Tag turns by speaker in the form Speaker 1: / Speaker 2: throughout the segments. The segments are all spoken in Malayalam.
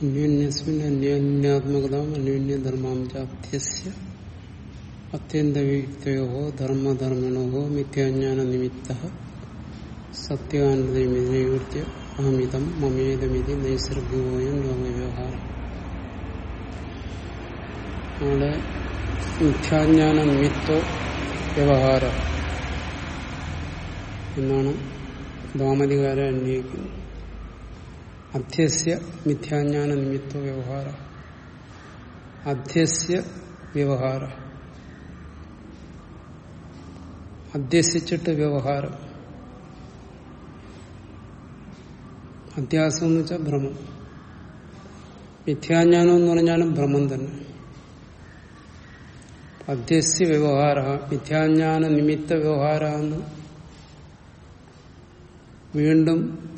Speaker 1: അന്യോന്യസ്മിൻ അന്യോന്യാത്മകതാം അന്യോന്യധർമാം ചാത്യസ്യ അത്യന്തവിയുക്തയോ ധർമ്മധർമ്മിണോ മിഥ്യാജ്ഞാന നിമിത്ത സത്യാനന്ദമിതൃത്യ അഹമിതം മമേതമിതി നൈസർഗികോയം ലോകവ്യവഹാരം അവിടെ മിഥ്യാജ്ഞാന നിമിത്തോ വ്യവഹാരം എന്നാണ് ഭാമതികാരെ അന്വയിക്കുന്നത് അധ്യസ്യ മിഥ്യാജ്ഞാന നിമിത്ത വ്യവഹാര. അധ്യസ്യ വ്യവഹാര. അധ്യസിച്ചിട്ട് വ്യവഹാരം. അധ്യാസം എന്ന് വെച്ചാൽ ഭ്രമം. മിഥ്യാജ്ഞാനം എന്ന് പറഞ്ഞാലും ഭ്രമം തന്നെ. അധ്യസ്യ വ്യവഹാര. മിഥ്യാജ്ഞാന നിമിത്ത വ്യവഹാര എന്ന് വീണ്ടും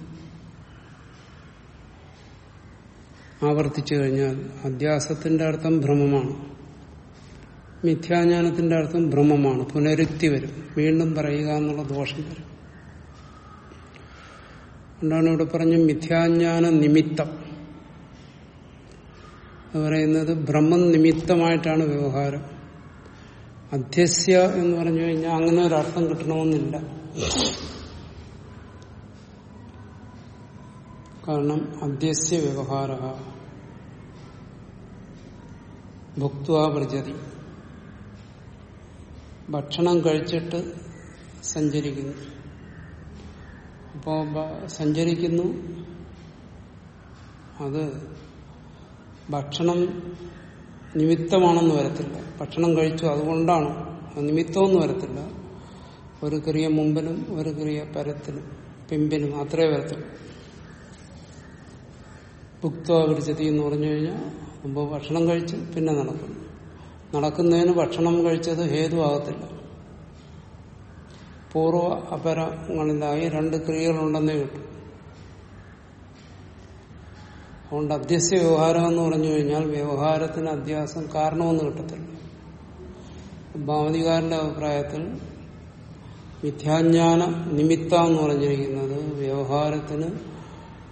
Speaker 1: ആവർത്തിച്ചു കഴിഞ്ഞാൽ അധ്യാസത്തിന്റെ അർത്ഥം ഭ്രമമാണ്. മിഥ്യാജ്ഞാനത്തിന്റെ അർത്ഥം ഭ്രമമാണ്. പുനരുക്തി വരും. വീണ്ടും പറയുക എന്നുള്ള ദോഷം വരും. അതുകൊണ്ടാണ് ഇവിടെ പറഞ്ഞ മിഥ്യാജ്ഞാന നിമിത്തം. എന്ന് പറയുന്നത് ബ്രഹ്മം നിമിത്തമായിട്ടാണ് വ്യവഹാരം. അധ്യസ്യ എന്ന് പറഞ്ഞു കഴിഞ്ഞാൽ അങ്ങനെ ഒരു അർത്ഥം കിട്ടണമെന്നില്ല. കാരണം അധ്യസ്യ വ്യവഹാര. ഭുക്വാ ഭക്ഷണം കഴിച്ചിട്ട് സഞ്ചരിക്കുന്നു. അപ്പോ സഞ്ചരിക്കുന്നു. അത് ഭക്ഷണം നിമിത്തമാണെന്ന് വരത്തില്ല. ഭക്ഷണം കഴിച്ചു അതുകൊണ്ടാണ്. നിമിത്തമൊന്നും വരത്തില്ല. ഒരു ക്രിയ മുമ്പിലും ഒരു ക്രിയ പരത്തിലും പിമ്പിലും അത്രേ വരത്തില്ല. പിടിച്ചതി എന്ന് പറഞ്ഞു കഴിഞ്ഞാൽ മുമ്പ് ഭക്ഷണം കഴിച്ച് പിന്നെ നടക്കുന്നു. നടക്കുന്നതിന് ഭക്ഷണം കഴിച്ചത് ഹേതുവാകത്തില്ല പൂർവ അപരങ്ങളിലായി രണ്ട് ക്രിയകളുണ്ടെന്നേ കിട്ടും. അതുകൊണ്ട് അധ്യസ്യ വ്യവഹാരം എന്ന് പറഞ്ഞു കഴിഞ്ഞാൽ വ്യവഹാരത്തിന് അധ്യാസം കാരണമെന്ന് കിട്ടത്തില്ല. ഭാവതികാരന്റെ അഭിപ്രായത്തിൽ മിഥ്യാജ്ഞാന നിമിത്ത എന്ന് പറഞ്ഞിരിക്കുന്നത് വ്യവഹാരത്തിന്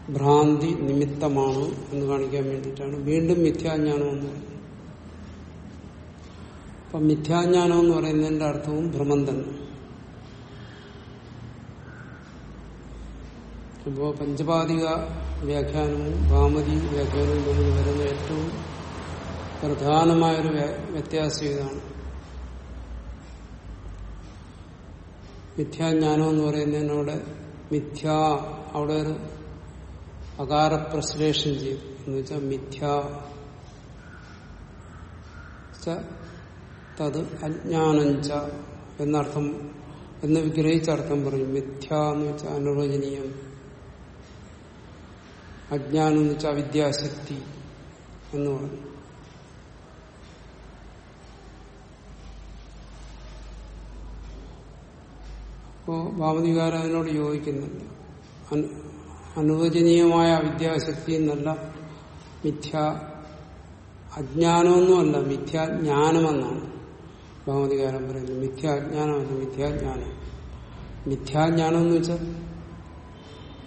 Speaker 1: ഭ്രാന്തി നിമിത്തമാണ് എന്ന് കാണിക്കാൻ വേണ്ടിയിട്ടാണ്. വീണ്ടും മിഥ്യാജ്ഞാനം എന്ന് പറയുന്നത്. അപ്പൊ മിഥ്യാജ്ഞാനം എന്ന് പറയുന്നതിന്റെ അർത്ഥവും ഭ്രമം തന്നെ. ഇപ്പോ പഞ്ചപാതിക വ്യാഖ്യാനവും ഭാമതി വ്യാഖ്യാനവും തമ്മിൽ വരുന്ന ഏറ്റവും പ്രധാനമായൊരു വ്യത്യാസം ഇതാണ്. മിഥ്യാജ്ഞാനം എന്ന് പറയുന്നതിനോട് മിഥ്യ അവിടെ ഒരു അകാര പ്രശ്ലേഷൻ ചെയ്തു എന്ന് വെച്ചാൽ മിഥ്യ. തത് അജ്ഞാനഞ്ച എന്നർത്ഥം എന്ന് വിഗ്രഹിച്ച അർത്ഥം പറഞ്ഞു. മിഥ്യ എന്ന് വെച്ചാൽ അനുവചനീയം. അജ്ഞാനം എന്ന് വെച്ചാൽ അവിദ്യാശക്തി എന്ന് പറഞ്ഞു. അപ്പോ ഭാവതികാരം അതിനോട് യോജിക്കുന്നില്ല അനുവചനീയമായ അവിദ്യാശക്തി എന്നല്ല മിഥ്യ അജ്ഞാനമൊന്നുമല്ല മിഥ്യാജ്ഞാനമെന്നാണ് ഭഗവതികാരം പറയുന്നത് മിഥ്യാജ്ഞാനമല്ല മിഥ്യാജ്ഞാനം മിഥ്യാജ്ഞാനം എന്ന് വെച്ചാൽ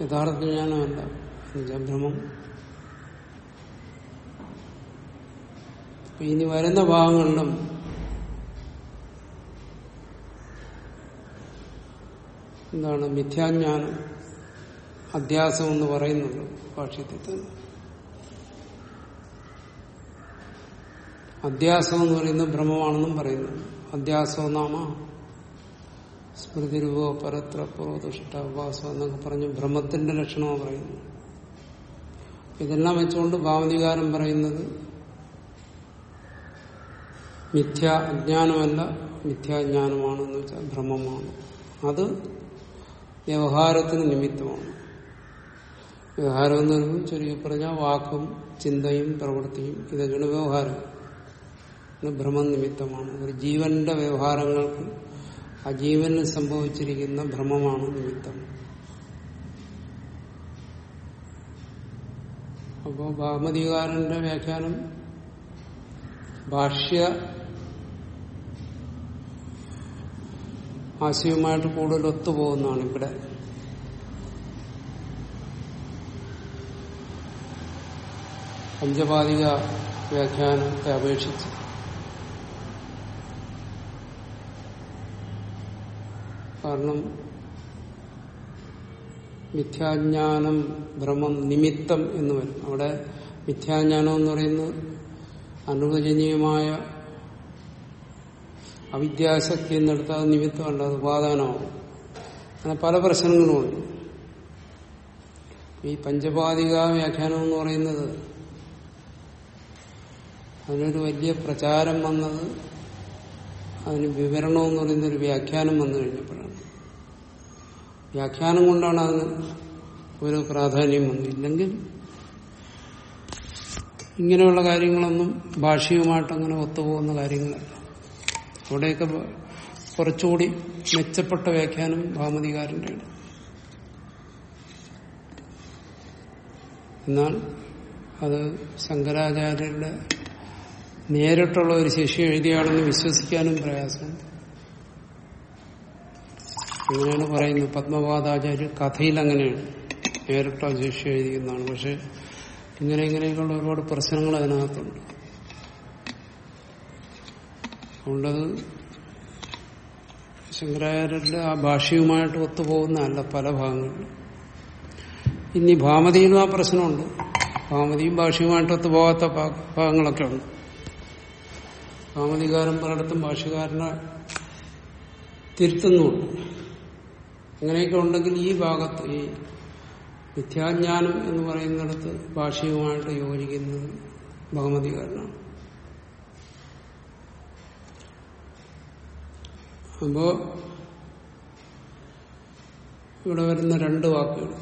Speaker 1: യഥാർത്ഥ ജ്ഞാനമല്ല ഭ്രമം. ഇനി വരുന്ന ഭാഗങ്ങളിലും എന്താണ് മിഥ്യാജ്ഞാനം അധ്യാസം എന്ന് പറയുന്നുണ്ട് ഭാഷ്യത്തിൽ തന്നെ. അധ്യാസം എന്ന് പറയുന്നത് ഭ്രമമാണെന്നും പറയുന്നു. അധ്യാസോ നാമ സ്മൃതിരൂപോ പരത്ര പുറോദുഷ്ട ഉപാസം എന്നൊക്കെ പറഞ്ഞ് ഭ്രമത്തിന്റെ ലക്ഷണമാണ് പറയുന്നു. ഇതെല്ലാം വെച്ചുകൊണ്ട് ഭാവനികാരം പറയുന്നത് മിഥ്യ അജ്ഞാനമല്ല മിഥ്യാജ്ഞാനമാണെന്ന് വെച്ചാൽ ഭ്രമമാണ് അത് വ്യവഹാരത്തിന് നിമിത്തമാണ്. വ്യവഹാരം എന്ന് പറയുമ്പോൾ ചുരുക്കി പറഞ്ഞാൽ വാക്കും ചിന്തയും പ്രവൃത്തിയും ഇതൊക്കെയാണ് വ്യവഹാരം. ഭ്രമം നിമിത്തമാണ് ഒരു ജീവന്റെ വ്യവഹാരങ്ങൾക്ക് ആ ജീവന് സംഭവിച്ചിരിക്കുന്ന ഭ്രമമാണ് നിമിത്തം. അപ്പോ ബാമതികാരന്റെ വ്യാഖ്യാനം ഭാഷ്യ ആശയവുമായിട്ട് കൂടുതൽ ഒത്തുപോകുന്നതാണ് ഇവിടെ. പഞ്ചപാതിക വ്യാഖ്യാനത്തെ അപേക്ഷിച്ച്. കാരണം മിഥ്യാജ്ഞാനം ഭ്രമം നിമിത്തം എന്ന് വരും. അവിടെ മിഥ്യാജ്ഞാനം എന്ന് പറയുന്നത് അനുവചനീയമായ അവിദ്യാശക്തി എന്നെടുത്താൽ അത് നിമിത്തമല്ല അത് ഉപാദാനമാവും. അങ്ങനെ പല പ്രശ്നങ്ങളുമുണ്ട് ഈ പഞ്ചപാതിക വ്യാഖ്യാനം എന്ന് പറയുന്നത് അതിനൊരു വലിയ പ്രചാരം വന്നത് അതിന് വിവരണം എന്ന് പറയുന്ന ഒരു വ്യാഖ്യാനം വന്നു കഴിഞ്ഞപ്പോഴാണ്. വ്യാഖ്യാനം കൊണ്ടാണ് അതിന് ഒരു പ്രാധാന്യം വന്നത് ഇല്ലെങ്കിൽ ഇങ്ങനെയുള്ള കാര്യങ്ങളൊന്നും ഭാഷികമായിട്ട് അങ്ങനെ ഒത്തുപോകുന്ന കാര്യങ്ങളല്ല. അവിടെയൊക്കെ കുറച്ചുകൂടി മെച്ചപ്പെട്ട വ്യാഖ്യാനം ഭാമതികാരന്റെയാണ് എന്നാൽ അത് ശങ്കരാചാര്യരുടെ നേരിട്ടുള്ള ഒരു ശിഷ്യ എഴുതിയാണെന്ന് വിശ്വസിക്കാനും പ്രയാസമുണ്ട് അങ്ങനെയാണ് പറയുന്നത്. പത്മപാദാചാര്യ കഥയിൽ അങ്ങനെയാണ് നേരിട്ട ശിഷ്യ എഴുതിക്കുന്നതാണ് പക്ഷെ ഇങ്ങനെ ഇങ്ങനെയൊക്കെയുള്ള ഒരുപാട് പ്രശ്നങ്ങൾ അതിനകത്തുണ്ട്. അതുകൊണ്ടത് ശങ്കരാചാര്യരുടെ ആ ഭാഷയുമായിട്ട് ഒത്തുപോകുന്നതല്ല പല ഭാഗങ്ങളിലും. ഇനി ഭാമതിയിലും ആ പ്രശ്നമുണ്ട്. ഭാമതിയും ഭാഷയുമായിട്ട് ഒത്തുപോകാത്ത ഭാഗങ്ങളൊക്കെ ഉണ്ട്. ഭാമതികാരൻ പലയിടത്തും ഭാഷകാരനെ തിരുത്തുന്നുണ്ട്. അങ്ങനെയൊക്കെ ഉണ്ടെങ്കിൽ ഈ ഭാഗത്ത് ഈ മിഥ്യാജ്ഞാനം എന്ന് പറയുന്നിടത്ത് ഭാഷയുമായിട്ട് യോജിക്കുന്നത് ബഹുമതികാരനാണ് അപ്പോ ഇവിടെ വരുന്ന രണ്ട് വാക്കുകൾ.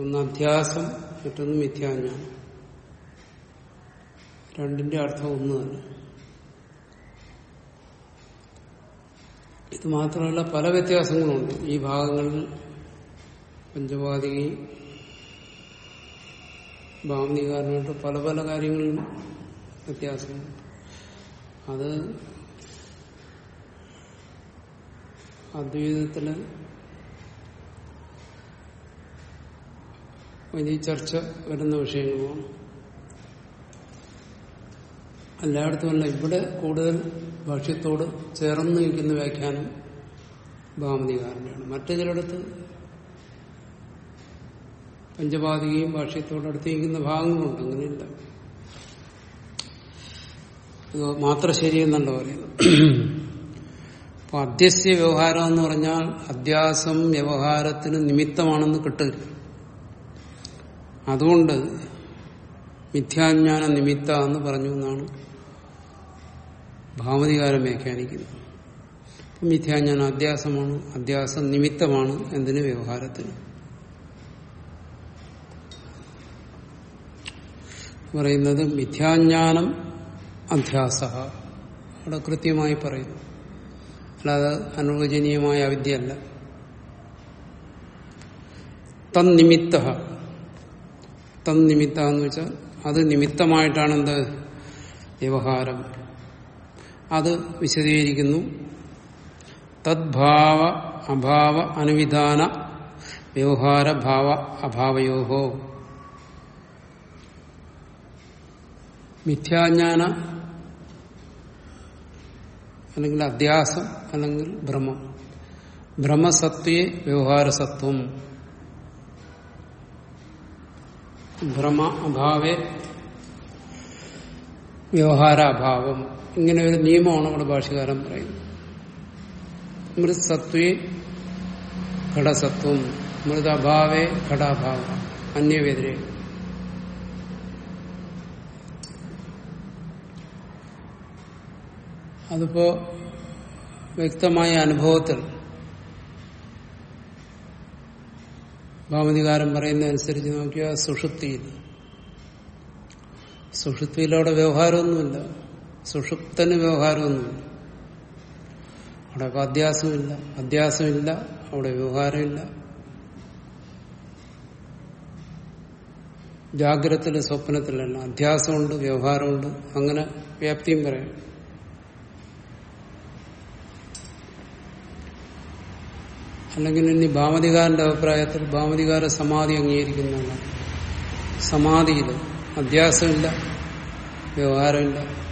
Speaker 1: ഒന്ന് അധ്യാസം മറ്റൊന്ന് മിഥ്യാജ്ഞാനം. രണ്ടിന്റെ അർത്ഥം ഒന്ന് തന്നെ. ഇത് മാത്രമല്ല പല വ്യത്യാസങ്ങളുണ്ട്. ഈ ഭാഗങ്ങളിൽ പഞ്ചവാദികയും ഭാവനികാരനായിട്ട് പല പല കാര്യങ്ങളിലും വ്യത്യാസമുണ്ട്. അത് അദ്വൈതത്തിൽ വലിയ ചർച്ച വരുന്ന വിഷയങ്ങളുമാണ്. എല്ലായിടത്തുമല്ല. ഇവിടെ കൂടുതൽ ഭാഷ്യത്തോട് ചേർന്ന് നിൽക്കുന്ന വ്യാഖ്യാനം ഭാമതികാരനാണ് മറ്റു ചിലയിടത്ത് പഞ്ചപാതികയും ഭാഷ്യത്തോട് അടുത്ത് നിൽക്കുന്ന ഭാഗങ്ങളുണ്ട്. അങ്ങനെയില്ല. ഇത് മാത്രം ശരിയെന്നല്ല പറയുന്നത്. അപ്പൊ അധ്യസ്യ വ്യവഹാരം എന്ന് പറഞ്ഞാൽ അധ്യാസം വ്യവഹാരത്തിന് നിമിത്തമാണെന്ന് കിട്ടുക അതുകൊണ്ട് മിഥ്യാജ്ഞാന നിമിത്ത എന്ന് പറഞ്ഞു എന്നാണ് ഭാമതികാരം വ്യാഖ്യാനിക്കുന്നത് മിഥ്യാജ്ഞാനം അധ്യാസമാണ് അധ്യാസം നിമിത്തമാണ് എന്തിന് വ്യവഹാരത്തിന്. പറയുന്നത് മിഥ്യാജ്ഞാനം അധ്യാസ. അവിടെ കൃത്യമായി പറയുന്നു. അല്ലാതെ അനുവചനീയമായ അവിദ്യയല്ല. തന്നിമിത്ത തന്നിമിത്ത എന്ന് വെച്ചാൽ അത് നിമിത്തമായിട്ടാണെന്ത് വ്യവഹാരം. അത് വിശദീകരിക്കുന്നു. തദ്ഭാവ അഭാവ അനുവിധാന വ്യവഹാര ഭാവ അഭാവയോഹോ. മിഥ്യാജ്ഞാന അല്ലെങ്കിൽ അധ്യാസം അല്ലെങ്കിൽ ഭ്രമം. ഭ്രമസത്വേ വ്യവഹാരസത്വം. ഭ്രമ അഭാവേ വ്യവഹാരാഭാവം. ഇങ്ങനെ ഒരു നിയമമാണ് നമ്മുടെ ഭാഷകാരൻ പറയുന്നത്. മൃത്സത്വേ ഘടസത്വം മൃതഭാവേ ഘടാഭാവ അന്യവേദന അതിപ്പോ വ്യക്തമായ അനുഭവത്തിൽ ഭാമതികാരൻ പറയുന്നതനുസരിച്ച് നോക്കിയാൽ സുഷുപ്തിയിൽ സുഷുപ്തിയിലവിടെ വ്യവഹാരമൊന്നുമില്ല. സുഷുപ്തന് വ്യവഹാരമൊന്നുമില്ല. അവിടെ ഇപ്പൊ അധ്യാസമില്ല. അധ്യാസമില്ല അവിടെ വ്യവഹാരമില്ല. ജാഗ്രതത്തിൽ സ്വപ്നത്തിലല്ല. അധ്യാസമുണ്ട് വ്യവഹാരമുണ്ട്. അങ്ങനെ വ്യാപ്തിയും പറയാം. അല്ലെങ്കിൽ ഇനി ഭാമതികാരന്റെ അഭിപ്രായത്തിൽ ഭാമതികാര സമാധി അംഗീകരിക്കുന്നുണ്ട്? സമാധിയിൽ അധ്യാസമില്ല വ്യവഹാരമില്ല.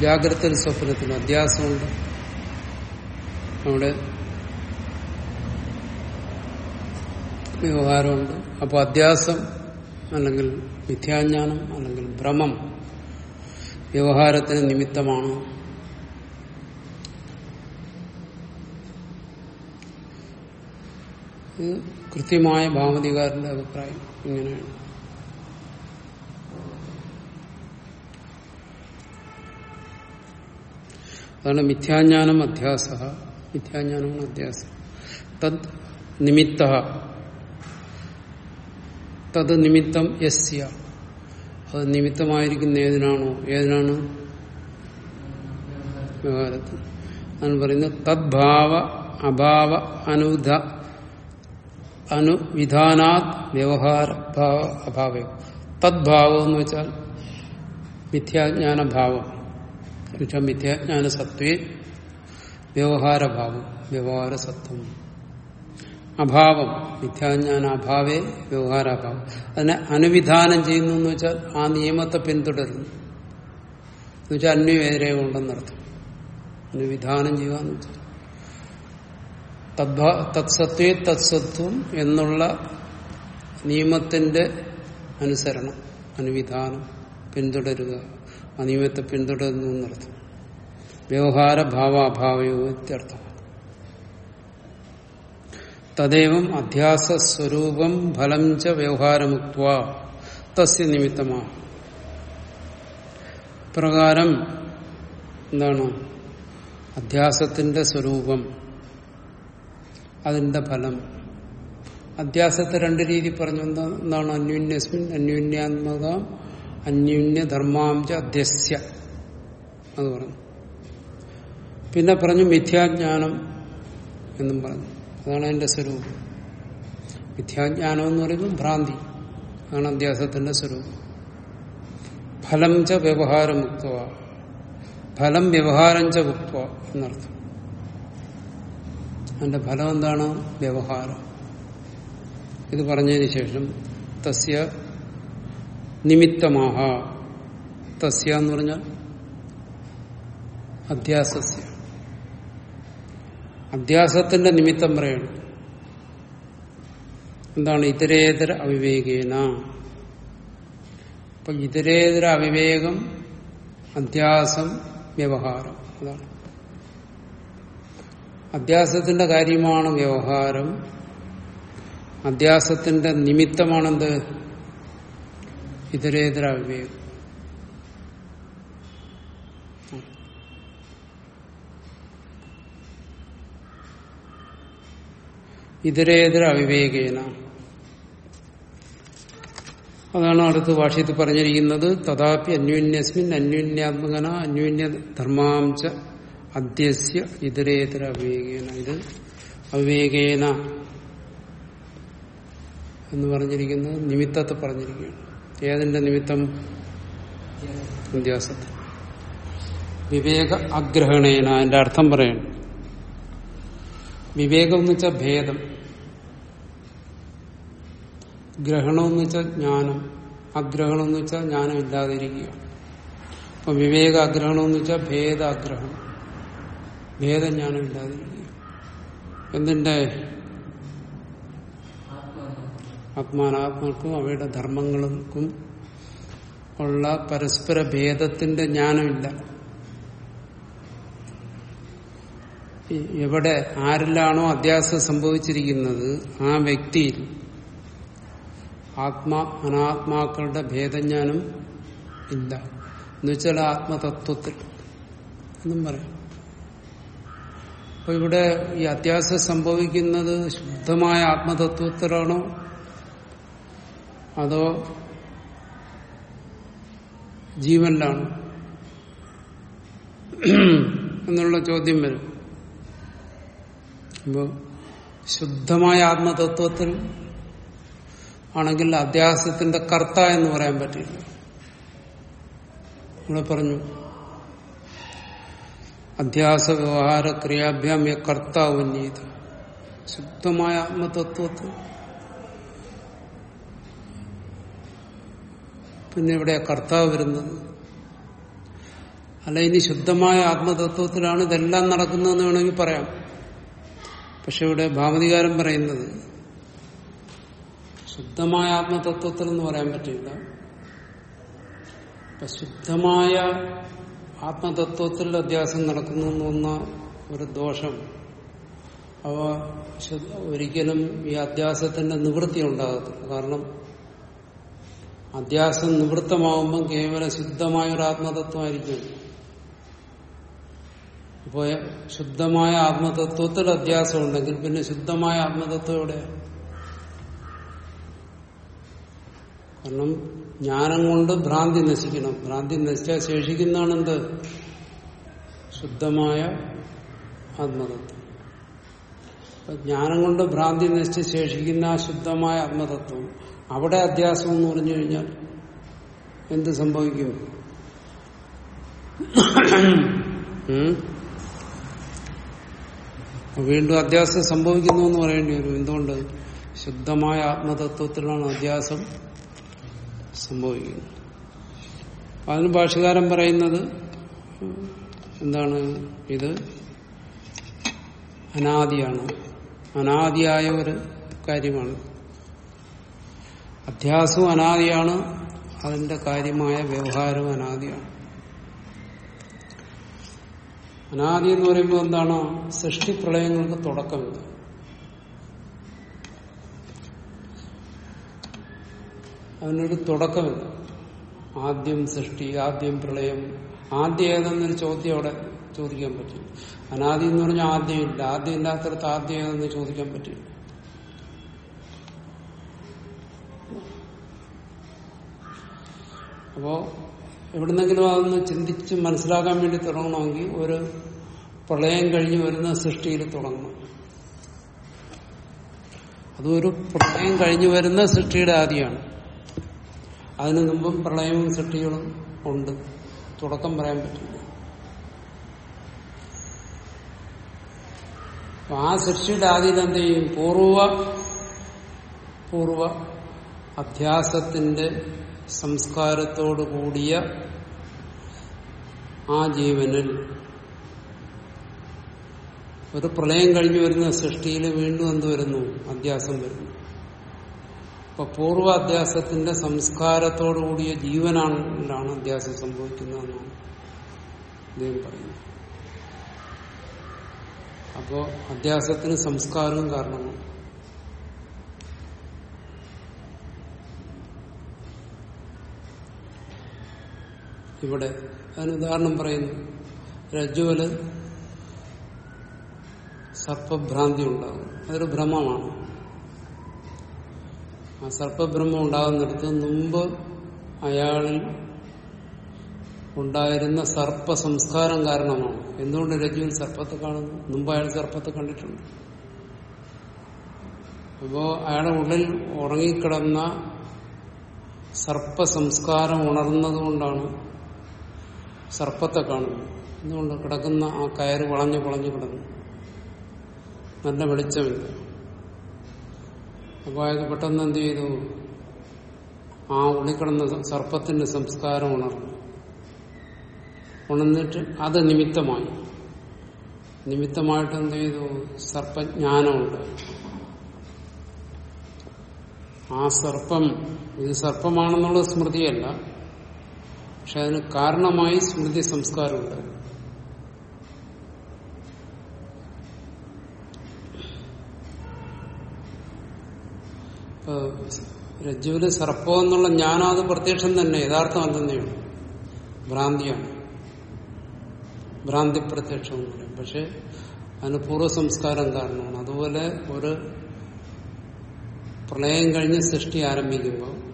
Speaker 1: ജാഗ്രത സ്വപ്നത്തിനും അധ്യാസമുണ്ട്. അവിടെ വ്യവഹാരമുണ്ട്. അപ്പോൾ അധ്യാസം അല്ലെങ്കിൽ മിഥ്യാജ്ഞാനം അല്ലെങ്കിൽ ഭ്രമം വ്യവഹാരത്തിന് നിമിത്തമാണ്. ഇത് കൃത്യമായ ഭാവതികാരന്റെ അഭിപ്രായം ഇങ്ങനെയാണ്. അതാണ് മിഥ്യാജ്ഞാനം അധ്യാസ. മിഥ്യാജ്ഞാനമാണ് അധ്യാസം. തത് നിമിത്ത. തത് നിമിത്തം യസ്യ. അത് നിമിത്തമായിരിക്കുന്ന ഏതിനാണോ? ഏതിനാണ്? വ്യവഹാരത്തിൽ. അതാണ് പറയുന്നത് തദ്ഭാവ അഭാവ അനുധ അനുവിധാനാത് വ്യവഹാര ഭാവ അഭാവം. തദ്ഭാവം എന്ന് വെച്ചാൽ മിഥ്യാജ്ഞാന ഭാവം എന്നുവെച്ചാൽ മിഥ്യാജ്ഞാന സത്വേ വ്യവഹാരഭാവം വ്യവഹാര സത്വം അഭാവം മിഥ്യാജ്ഞാന അഭാവേ വ്യവഹാരാഭാവം. അതിനെ അനുവിധാനം ചെയ്യുന്നു എന്ന് വെച്ചാൽ ആ നിയമത്തെ പിന്തുടരുന്നു. എന്നുവെച്ചാൽ അന്യവേരെ ഉണ്ടെന്നർത്ഥം അനുവിധാനം ചെയ്യുക എന്ന് വെച്ചാൽ തത്സത്വേ തത്സത്വം എന്നുള്ള നിയമത്തിന്റെ അനുസരണം അനുവിധാനം പിന്തുടരുക. ആ നിയമത്തെ പിന്തുടരുന്നു എന്നർത്ഥം. വ്യവഹാര ഭാവാഭാവയോ ഇത്യർത്ഥം. തദേവം അധ്യാസ സ്വരൂപം ഫലം ച വ്യവഹാരമുക്വ തസ്യ നിമിത്തമാ. പ്രകാരം എന്താണ്? അധ്യാസത്തിന്റെ സ്വരൂപം അതിന്റെ ഫലം. അധ്യാസത്തെ രണ്ട് രീതി പറഞ്ഞു. എന്താണ്? അന്യോന്യസ്മിൻ അന്യോന്യാത്മക അന്യോന്യ ധർമാംച അധ്യസ്യ അത് പറഞ്ഞു. പിന്നെ പറഞ്ഞു മിഥ്യാജ്ഞാനം എന്നും പറഞ്ഞു. അതാണ് എന്റെ സ്വരൂപം. മിഥ്യാജ്ഞാനം എന്ന് പറയുമ്പോൾ ഭ്രാന്തി. അതാണ് അധ്യാസത്തിന്റെ സ്വരൂപം. ഫലം ച വ്യവഹാരമുക്ത ഫലം വ്യവഹാരം ച മുക്ത എന്നർത്ഥം. അതിന്റെ ഫലം എന്താണ്? വ്യവഹാരം. ഇത് പറഞ്ഞതിന് ശേഷം തസ്യ നിമിത്തമാഹ. തസ്യ എന്ന് പറഞ്ഞാൽ അധ്യാസസ്യ. അധ്യാസത്തിന്റെ നിമിത്തം പറയണം. എന്താണ് ഇതരേതര അവിവേകേന? അപ്പൊ ഇതരേതര അവിവേകം അധ്യാസം വ്യവഹാരം. അതാണ്. അധ്യാസത്തിന്റെ കാര്യമാണ് വ്യവഹാരം. അധ്യാസത്തിന്റെ നിമിത്തമാണെന്ത്? ഇതരേതര അവിവേകം ഇതരേതര അവിവേകേന അതാണ് അടുത്ത ഭാഷയത്ത് പറഞ്ഞിരിക്കുന്നത്. തഥാപി അന്യോന്യസ്മിൻ അന്യോന്യാത്മകന അന്യോന്യ ധർമാംച അധ്യസ്യ ഇതരേതര അവിവേകേന ഇത് അവിവേകേന എന്ന് പറഞ്ഞിരിക്കുന്നത് നിമിത്തത്തെ പറഞ്ഞിരിക്കുകയാണ്. ഏതിന്റെ നിമിത്തം? വ്യത്യാസത്തിൽ വിവേക അഗ്രഹണേന അതിന്റെ അർത്ഥം പറയണം. വിവേകം എന്ന് വെച്ചാൽ ഭേദം. ഗ്രഹണം എന്ന് വെച്ചാൽ ജ്ഞാനം. അഗ്രഹണം എന്ന് വെച്ചാൽ ജ്ഞാനം ഇല്ലാതിരിക്കുക അപ്പൊ വിവേക അഗ്രഹണം എന്ന് വെച്ചാൽ ഭേദാഗ്രഹണം ഭേദജ്ഞാനം ഇല്ലാതിരിക്കുക എന്തിന്റെ ആത്മാനാത്മാർക്കും അവയുടെ ധർമ്മങ്ങൾക്കും ഉള്ള പരസ്പര ഭേദത്തിന്റെ ജ്ഞാനമില്ല. എവിടെ ആരിലാണോ അധ്യാസം സംഭവിച്ചിരിക്കുന്നത് ആ വ്യക്തിയിൽ ആത്മാ അനാത്മാക്കളുടെ ഭേദജ്ഞാനം ഇല്ല. എന്നുവെച്ചാൽ ആത്മതത്വത്തിൽ. എന്നും പറയാം. അപ്പൊ ഇവിടെ ഈ അത്യാസം സംഭവിക്കുന്നത് ശുദ്ധമായ ആത്മതത്വത്തിലാണോ അതോ ജീവനിലാണ്? എന്നുള്ള ചോദ്യം വരും. അപ്പോ ശുദ്ധമായ ആത്മതത്വത്തിൽ ആണെങ്കിൽ അധ്യാസത്തിന്റെ കർത്ത എന്ന് പറയാൻ പറ്റില്ല. നമ്മളെ പറഞ്ഞു അധ്യാസ വ്യവഹാര ക്രിയാഭ്യാം യ കർത്താവുന്നീത് ശുദ്ധമായ ആത്മതത്വത്തിൽ പിന്നെ ഇവിടെ കർത്താവ് വരുന്നത്? അല്ല ഇനി ശുദ്ധമായ ആത്മതത്വത്തിലാണ് ഇതെല്ലാം നടക്കുന്നതെന്ന് വേണമെങ്കിൽ പറയാം. പക്ഷെ ഇവിടെ ഭാവതികാരം പറയുന്നത് ശുദ്ധമായ ആത്മതത്വത്തിൽ എന്ന് പറയാൻ പറ്റില്ല. ഇപ്പൊ ശുദ്ധമായ ആത്മതത്വത്തിൽ അധ്യാസം നടക്കുന്നു എന്ന ഒരു ദോഷം. അവ ഒരിക്കലും ഈ അധ്യാസത്തിന്റെ നിവൃത്തി ഉണ്ടാകത്തില്ല കാരണം അധ്യാസം നിവൃത്തമാകുമ്പോൾ കേവല ശുദ്ധമായ ഒരു ആത്മതത്വമായിരിക്കും അപ്പോൾ ശുദ്ധമായ ആത്മതത്വത്തിൽ അധ്യാസം ഉണ്ടെങ്കിൽ പിന്നെ ശുദ്ധമായ ആത്മതത്വം എവിടെ? കാരണം ജ്ഞാനം കൊണ്ട് ഭ്രാന്തി നശിക്കണം. ഭ്രാന്തി നശിച്ചാൽ ശേഷിക്കുന്നതാണ് എന്ത് ശുദ്ധമായ ആത്മതത്വം. അപ്പൊ ജ്ഞാനം കൊണ്ട് ഭ്രാന്തി നശിച്ച് ശേഷിക്കുന്ന ആ ശുദ്ധമായ ആത്മതത്വം അവിടെ അധ്യാസം എന്ന് പറഞ്ഞു കഴിഞ്ഞാൽ എന്ത് സംഭവിക്കും? വീണ്ടും അധ്യാസം സംഭവിക്കുന്നു എന്ന് പറയേണ്ടി വരും. എന്തുകൊണ്ട്? ശുദ്ധമായ ആത്മതത്വത്തിലാണ് അധ്യാസം സംഭവിക്കുന്നത്. അതിന് ഭാഷകാരൻ പറയുന്നത് എന്താണ്? ഇത് അനാദിയാണ്. അനാദിയായ ഒരു കാര്യമാണ്. അധ്യാസവും അനാദിയാണ്. അതിന്റെ കാര്യമായ വ്യവഹാരവും അനാദിയാണ്. അനാദി എന്ന് പറയുമ്പോൾ എന്താണ്? സൃഷ്ടി പ്രളയങ്ങൾക്ക് തുടക്കമില്ല അതിനൊരു തുടക്കമില്ല ആദ്യം സൃഷ്ടി ആദ്യം പ്രളയം. ആദ്യം ഏതെന്നൊരു ചോദ്യം അവിടെ ചോദിക്കാൻ പറ്റും. അനാദി എന്ന് പറഞ്ഞാൽ ആദ്യം ആദ്യം ഇല്ലാത്തടത്ത് ആദ്യം ഏതെന്ന് ചോദിക്കാൻ പറ്റില്ല. അപ്പോ എവിടുന്നെങ്കിലും അതൊന്ന് ചിന്തിച്ച് മനസ്സിലാക്കാൻ വേണ്ടി തുടങ്ങണമെങ്കിൽ ഒരു പ്രളയം കഴിഞ്ഞ് വരുന്ന സൃഷ്ടിയിൽ തുടങ്ങണം. അതൊരു പ്രളയം കഴിഞ്ഞു വരുന്ന സൃഷ്ടിയുടെ ആദ്യമാണ്. അതിനു മുമ്പും പ്രളയവും സൃഷ്ടികളും ഉണ്ട്. തുടക്കം പറയാൻ പറ്റില്ല. ആ സൃഷ്ടിയുടെ ആദ്യം എന്ത് ചെയ്യും? പൂർവ പൂർവ അധ്യാസത്തിന്റെ സംസ്കാരത്തോടു കൂടിയ ആ ജീവനിൽ. ഒരു പ്രളയം കഴിഞ്ഞു വരുന്ന സൃഷ്ടിയിൽ വീണ്ടും എന്ത് വരുന്നു? അധ്യാസം വരുന്നു. അപ്പൊ പൂർവ അധ്യാസത്തിന്റെ സംസ്കാരത്തോടു കൂടിയ ജീവനാണ് അധ്യാസം സംഭവിക്കുന്നതെന്നാണ് അദ്ദേഹം പറയുന്നത്. അപ്പോ അധ്യാസത്തിന് സംസ്കാരവും കാരണമാണ്. ഇവിടെ. അതിന് ഉദാഹരണം പറയുന്നു. രജ്ജുവിൽ സർപ്പഭ്രാന്തി ഉണ്ടാകും. അതൊരു ഭ്രമമാണ്. ആ സർപ്പഭ്രമം ഉണ്ടാകുന്നിടത്ത് മുമ്പ് അയാളിൽ ഉണ്ടായിരുന്ന സർപ്പ സംസ്കാരം കാരണമാണ്. എന്തുകൊണ്ട് രജ്ജുവിൽ സർപ്പത്തെ കാണുന്നു? മുമ്പ് അയാൾ സർപ്പത്തെ കണ്ടിട്ടുണ്ട്. അപ്പോ അയാളുടെ ഉള്ളിൽ ഉറങ്ങിക്കിടന്ന സർപ്പ സംസ്കാരം ഉണർന്നതുകൊണ്ടാണ് സർപ്പത്തെ കാണുന്നു. എന്തുകൊണ്ട് കിടക്കുന്ന ആ കയറ് വളഞ്ഞു വളഞ്ഞു കിടന്നു. നല്ല വെളിച്ചമില്ല. അപ്പോൾ അയാൾക്ക് പെട്ടെന്ന് എന്ത് ചെയ്തു? ആ ഉള്ളിക്കിടന്ന സർപ്പത്തിന്റെ സംസ്കാരം ഉണർന്നു. ഉണർന്നിട്ട് അത് നിമിത്തമായി. നിമിത്തമായിട്ട് എന്ത് ചെയ്തു? സർപ്പജ്ഞാനമുണ്ട്. ആ സർപ്പം ഇത് സർപ്പമാണെന്നുള്ള സ്മൃതിയല്ല. പക്ഷെ അതിന് കാരണമായി സ്മൃതി സംസ്കാരമുണ്ട്. രജ്ജുവിന് സർപ്പം എന്നുള്ള ജ്ഞാനം പ്രത്യക്ഷം തന്നെ യഥാർത്ഥം എന്തെന്നെയാണ് ഭ്രാന്തിയാണ്. ഭ്രാന്തി പ്രത്യക്ഷം എന്ന് പക്ഷെ അതിന് പൂർവ സംസ്കാരം കാരണമാണ്. അതുപോലെ ഒരു പ്രളയം കഴിഞ്ഞ് സൃഷ്ടി ആരംഭിക്കുമ്പോൾ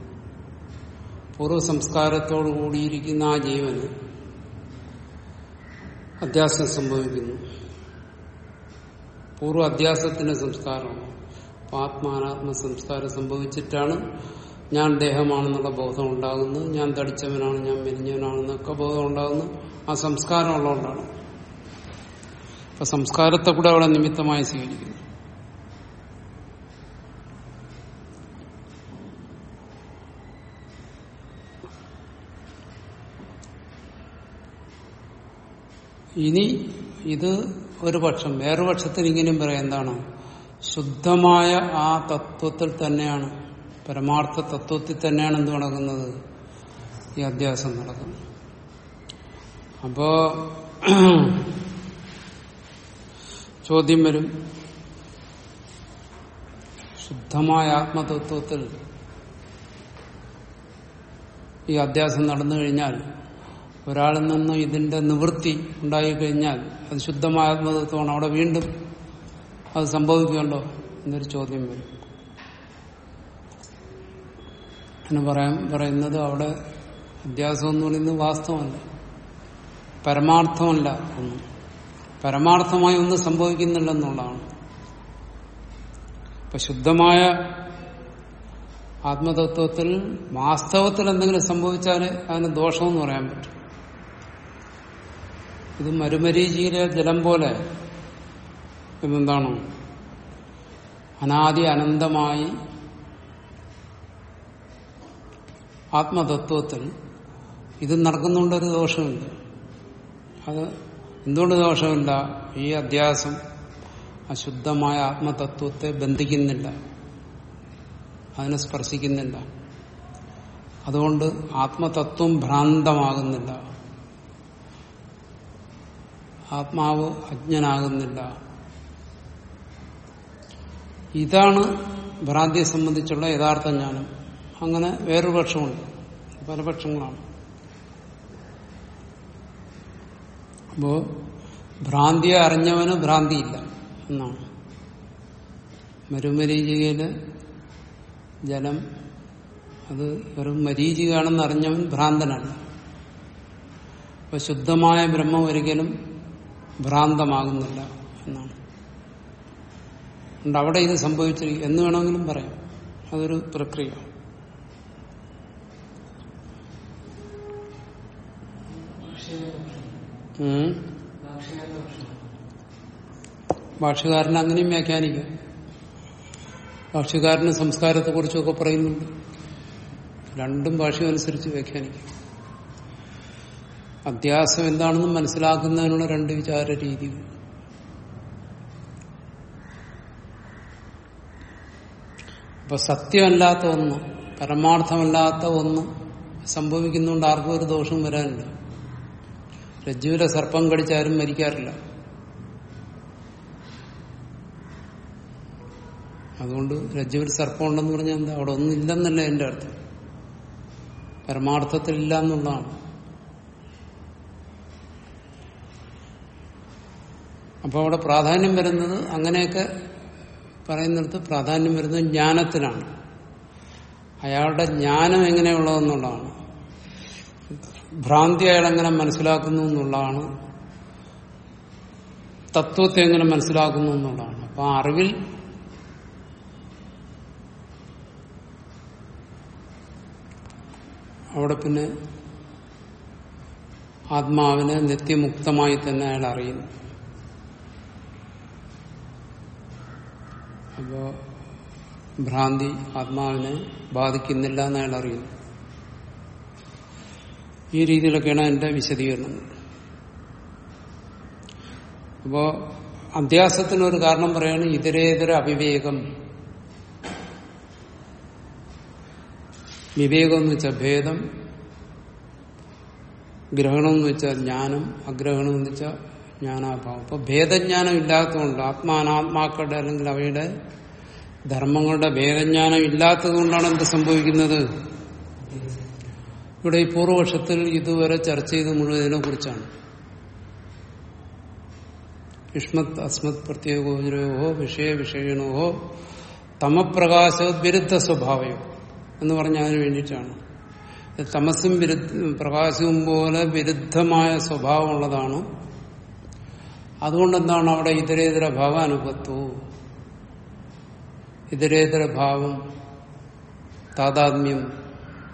Speaker 1: പൂർവ സംസ്കാരത്തോടു കൂടിയിരിക്കുന്ന ആ ജീവന് അധ്യാസം സംഭവിക്കുന്നു. പൂർവ അധ്യാസത്തിന്റെ സംസ്കാരമാണ് ആത്മാനാത്മ സംസ്കാരം സംഭവിച്ചിട്ടാണ് ഞാൻ ദേഹമാണെന്നുള്ള ബോധം ഉണ്ടാകുന്നത്. ഞാൻ തടിച്ചവനാണ് ഞാൻ മെലിഞ്ഞവനാണെന്നൊക്കെ ബോധം ഉണ്ടാകുന്നു ആ സംസ്കാരം ഉള്ളതുകൊണ്ടാണ്. അപ്പൊ സംസ്കാരത്തെ കൂടെ അവിടെ നിമിത്തമായി സ്വീകരിക്കുന്നു. ഇനി ഇത് ഒരു പക്ഷം. വേറൊരു പക്ഷത്തിൽ ഇങ്ങനെയും പറയാം. എന്താണ്? ശുദ്ധമായ ആ തത്വത്തിൽ തന്നെയാണ് പരമാർത്ഥ തത്വത്തിൽ തന്നെയാണ് എന്ത് നടക്കുന്നത്? ഈ അധ്യാസം നടക്കുന്നത്. അപ്പോ ചോദ്യം വരും. ശുദ്ധമായ ആത്മതത്വത്തിൽ ഈ അധ്യാസം നടന്നു കഴിഞ്ഞാൽ ഒരാളിൽ നിന്ന് ഇതിന്റെ നിവൃത്തി ഉണ്ടായിക്കഴിഞ്ഞാൽ അത് ശുദ്ധമായ ആത്മതത്വമാണ് അവിടെ വീണ്ടും അത് സംഭവിക്കുമല്ലോ എന്നൊരു ചോദ്യം വരും. എന്ന് പറയാൻ പറയുന്നത് അവിടെ അധ്യാസം എന്ന് പറയുന്നത് വാസ്തവമല്ല. പരമാർത്ഥമല്ല ഒന്നും. പരമാർത്ഥമായി ഒന്നും സംഭവിക്കുന്നില്ലെന്നുള്ളതാണ് ഇപ്പൊ ശുദ്ധമായ ആത്മതത്വത്തിൽ വാസ്തവത്തിൽ എന്തെങ്കിലും സംഭവിച്ചാൽ അതിന് ദോഷമെന്ന് പറയാൻ പറ്റും. ഇത് മരുമരീചിയിലെ ജലം പോലെ ഇതെന്താണ്? അനാദി അനന്തമായി ആത്മതത്വത്തിൽ ഇത് നടക്കുന്നുണ്ടൊരു ദോഷമുണ്ട്. അത് എന്തുകൊണ്ട് ദോഷമില്ല? ഈ അധ്യാസം അശുദ്ധമായ ആത്മതത്വത്തെ ബന്ധിക്കുന്നില്ല. അതിനെ സ്പർശിക്കുന്നില്ല. അതുകൊണ്ട് ആത്മതത്വം ഭ്രാന്തമാകുന്നില്ല. ആത്മാവ് അജ്ഞനാകുന്നില്ല. ഇതാണ് ഭ്രാന്തിയെ സംബന്ധിച്ചുള്ള യഥാർത്ഥ ജ്ഞാനം. അങ്ങനെ വേറൊരു പക്ഷമുണ്ട്. പല പക്ഷങ്ങളാണ്. അപ്പോ ഭ്രാന്തിയെ അറിഞ്ഞവന് ഭ്രാന്തിയില്ല എന്നാണ്. മരുമരീചികയിൽ ജലം അത് വെറും മരീചികയാണെന്ന് അറിഞ്ഞവൻ ഭ്രാന്തനാണ്. അപ്പൊ ശുദ്ധമായ ബ്രഹ്മം ഒരിക്കലും ഭ്രാന്തമാകുന്നില്ല എന്നാണ്. അതുകൊണ്ട് അവിടെ ഇത് സംഭവിച്ചിരിക്കും എന്ന് വേണമെങ്കിലും പറയാം. അതൊരു പ്രക്രിയ. ഭാഷകാരൻ അങ്ങനെയും വ്യാഖ്യാനിക്കാം. ഭാഷകാരന് സംസ്കാരത്തെ കുറിച്ചൊക്കെ പറയുന്നുണ്ട്. രണ്ടും ഭാഷയും അനുസരിച്ച് വ്യാഖ്യാനിക്കാം. അധ്യാസം എന്താണെന്ന് മനസ്സിലാക്കുന്നതിനുള്ള രണ്ട് വിചാര രീതികൾ. അപ്പൊ സത്യമല്ലാത്ത ഒന്ന് പരമാർത്ഥമല്ലാത്ത ഒന്ന് സംഭവിക്കുന്നതുകൊണ്ട് ആർക്കും ഒരു ദോഷം വരാനില്ല. രജ്ജുവിലെ സർപ്പം കടിച്ചാരും മരിക്കാറില്ല. അതുകൊണ്ട് രജ്ജുവിൽ സർപ്പം ഉണ്ടെന്ന് പറഞ്ഞാൽ എന്താ? അവിടെ ഒന്നില്ലെന്നല്ല എന്റെ അർത്ഥം. പരമാർത്ഥത്തിൽ ഇല്ല എന്നുള്ളതാണ്. അപ്പോൾ അവിടെ പ്രാധാന്യം വരുന്നത് അങ്ങനെയൊക്കെ പറയുന്നിടത്ത് പ്രാധാന്യം വരുന്നത് ജ്ഞാനത്തിനാണ് അയാളുടെ ജ്ഞാനം എങ്ങനെയുള്ളതെന്നുള്ളതാണ്. ഭ്രാന്തി അയാൾ എങ്ങനെ മനസ്സിലാക്കുന്നു എന്നുള്ളതാണ്. തത്വത്തെ എങ്ങനെ മനസ്സിലാക്കുന്നു എന്നുള്ളതാണ്. അപ്പൊ ആ അറിവിൽ അവിടെ പിന്നെ ആത്മാവിനെ നിത്യമുക്തമായി തന്നെ അയാൾ അറിയുന്നു. അപ്പോ ഭ്രാന്തി ആത്മാവിനെ ബാധിക്കുന്നില്ല എന്ന് അയാൾ അറിയുന്നു ഈ രീതിയിലൊക്കെയാണ് എന്റെ വിശദീകരണം. അപ്പോ അധ്യാസത്തിനൊരു കാരണം പറയാണ് ഇതരേതര അവിവേകം. വിവേകം എന്ന് വെച്ചാൽ ഭേദം ഗ്രഹണം എന്ന് വെച്ചാൽ ജ്ഞാനം അഗ്രഹണം എന്ന് വെച്ചാൽ ജ്ഞാനാഭാവം. അപ്പൊ ഭേദജ്ഞാനം ഇല്ലാത്തതുകൊണ്ട് ആത്മാനാത്മാക്കളുടെ അല്ലെങ്കിൽ അവയുടെ ധർമ്മങ്ങളുടെ ഭേദജ്ഞാനം ഇല്ലാത്തതുകൊണ്ടാണ് എന്ത് സംഭവിക്കുന്നത്? ഇവിടെ ഈ പൂർവപക്ഷത്തിൽ ഇതുവരെ ചർച്ച ചെയ്ത് മുഴുവതിനെ കുറിച്ചാണ്. യുഷ്മത് അസ്മത് പ്രത്യേകോചരയോ വിഷയ വിഷയണോ തമപ്രകാശ വിരുദ്ധ സ്വഭാവയോ എന്ന് പറഞ്ഞ അതിനു വേണ്ടിയിട്ടാണ്. തമസും പ്രകാശവും പോലെ വിരുദ്ധമായ സ്വഭാവമുള്ളതാണ് അതുകൊണ്ട് എന്താണ് അവിടെ ഇതരേതര ഭാവാനുപത്തു ഇതരേതര ഭാവം താതാത്മ്യം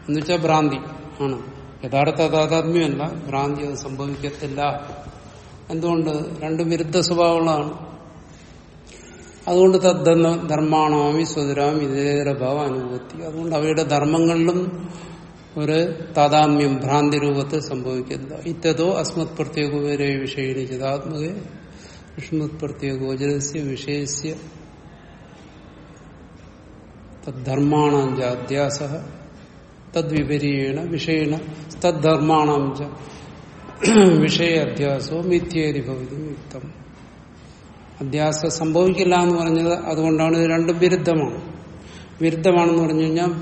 Speaker 1: എന്നുവെച്ചാൽ ഭ്രാന്തി ആണ്. യഥാർത്ഥ താതാത്മ്യമല്ല ഭ്രാന്തി അത് സംഭവിക്കത്തില്ല. എന്തുകൊണ്ട്? രണ്ടും വിരുദ്ധ സ്വഭാവമുള്ളതാണ് അതുകൊണ്ട് തദ്ധർമാണാമി സ്വതുരാമി ഇതരേതര ഭാവ അനുഭവത്തി അതുകൊണ്ട് അവയുടെ ധർമ്മങ്ങളിലും ഒരു താതാമ്യം ഭ്രാന്തി രൂപത്തിൽ സംഭവിക്കുന്നത്. ഇത്തതോ അസ്മത് പ്രത്യേകോരെ വിഷയിണി ചിതാത്മക വിഷ്മത് പ്രത്യേകോചരസ്യ വിഷയസ്യ. തദ്ധർമാണാം അധ്യാസ. തദ്വിപരീണ വിഷയേണ തദ്ധർമാണാം വിഷയ അധ്യാസോ മിഥ്യേരി ഭവിതും യുക്തം. അധ്യാസം സംഭവിക്കില്ല എന്ന് പറഞ്ഞത് അതുകൊണ്ടാണ് ഇത് രണ്ടും വിരുദ്ധമാണ്. വിരുദ്ധമാണെന്ന് പറഞ്ഞു കഴിഞ്ഞാൽ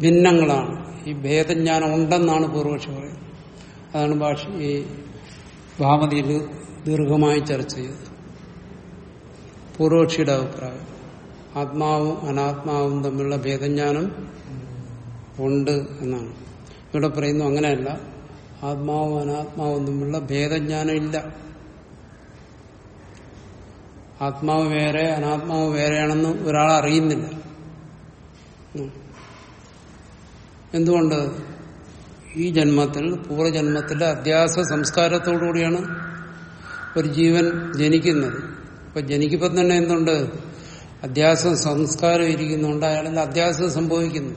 Speaker 1: ഭിന്നങ്ങളാണ്. ഈ ഭേദജ്ഞാനം ഉണ്ടെന്നാണ് പൂർവക്ഷി പറയുന്നത്. അതാണ് ഭാഷ ഈ ഭാമതിയിൽ ദീർഘമായി ചർച്ച ചെയ്തത്. പൂർവക്ഷിയുടെ അഭിപ്രായം. ആത്മാവും അനാത്മാവും തമ്മിലുള്ള ഭേദജ്ഞാനം ഉണ്ട് എന്നാണ്. ഇവിടെ പറയുന്നു അങ്ങനെയല്ല. ആത്മാവും അനാത്മാവും തമ്മിലുള്ള ഭേദജ്ഞാനം ഇല്ല. ആത്മാവ് വേറെ അനാത്മാവ് വേറെയാണെന്ന് ഒരാൾ അറിയുന്നില്ല. എന്തുകൊണ്ട്? ഈ ജന്മത്തിൽ പൂർവജന്മത്തിലെ അധ്യാസ സംസ്കാരത്തോടുകൂടിയാണ് ഒരു ജീവൻ ജനിക്കുന്നത്. അപ്പൊ ജനിക്കുമ്പോൾ തന്നെ എന്തുണ്ട്? അധ്യാസ സംസ്കാരം ഇരിക്കുന്നുണ്ട്. അയാളിൽ അധ്യാസം സംഭവിക്കുന്നു.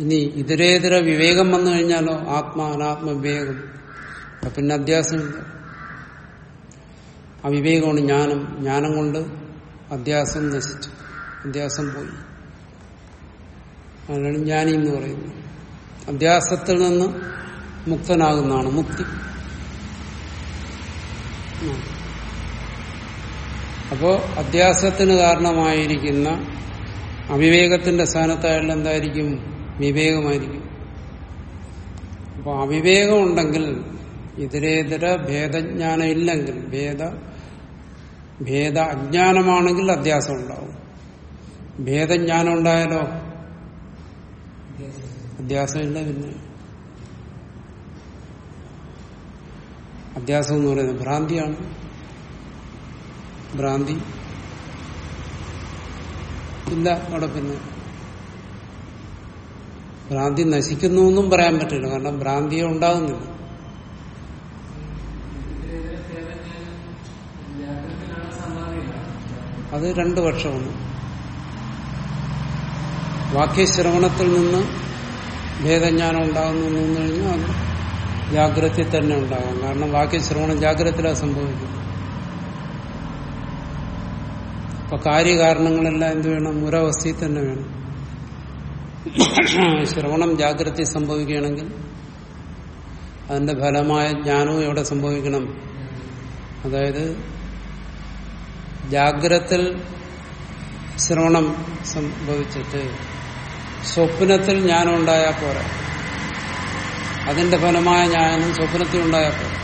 Speaker 1: ഇനി ഇതരേതര വിവേകം വന്നു കഴിഞ്ഞാലോ? ആത്മാ അനാത്മ വിവേകം. പിന്നെ അധ്യാസമില്ല. ആ വിവേകമാണ് ജ്ഞാനം. ജ്ഞാനം കൊണ്ട് അധ്യാസം നശിച്ചു. അധ്യാസം പോയി. അതാണ് ജ്ഞാനി എന്ന് പറയുന്നത്. അധ്യാസത്തിൽ നിന്ന് മുക്തനാകുന്നതാണ് മുക്തി. അപ്പോ അധ്യാസത്തിന് കാരണമായിരിക്കുന്ന അവിവേകത്തിന്റെ സ്ഥാനത്തായാലും എന്തായിരിക്കും? വിവേകമായിരിക്കും. അപ്പൊ അവിവേകം ഉണ്ടെങ്കിൽ ഇതരേതര ഭേദജ്ഞാനം ഇല്ലെങ്കിൽ ഭേദ ഭേദ അജ്ഞാനമാണെങ്കിൽ അധ്യാസം ഉണ്ടാവും. ഭേദജ്ഞാനം ഉണ്ടായാലോ അധ്യാസമില്ല പിന്നെ. അധ്യാസം എന്ന് പറയുന്നത് ഭ്രാന്തിയാണ്. ഭ്രാന്തി. ഇല്ല അവിടെ പിന്നെ. ഭ്രാന്തി നശിക്കുന്നു എന്നും പറയാൻ പറ്റില്ല. കാരണം ഭ്രാന്തിയെ ഉണ്ടാകുന്നില്ല. അത് രണ്ടു വർഷമാണ് വാക്യശ്രവണത്തിൽ നിന്ന് ഭേദജ്ഞാനം ഉണ്ടാകുന്നു എന്ന് കഴിഞ്ഞാൽ അത് ജാഗ്രതയിൽ തന്നെ ഉണ്ടാകും. കാരണം വാക്യശ്രവണം ജാഗ്രതയിലാണ് സംഭവിക്കുന്നത്. അപ്പൊ കാര്യകാരണങ്ങളെല്ലാം എന്ത് വേണം? ഒരവസ്ഥയിൽ തന്നെ വേണം. ശ്രവണം ജാഗ്രത സംഭവിക്കുകയാണെങ്കിൽ അതിന്റെ ഫലമായ ജ്ഞാനവും എവിടെ സംഭവിക്കണം? അതായത് ജാഗ്രത്തിൽ ശ്രവണം സംഭവിച്ചിട്ട് സ്വപ്നത്തിൽ ജ്ഞാനം ഉണ്ടായാൽ പോരാ. അതിന്റെ ഫലമായ ജ്ഞാനം സ്വപ്നത്തിൽ ഉണ്ടായാൽ പോരാ.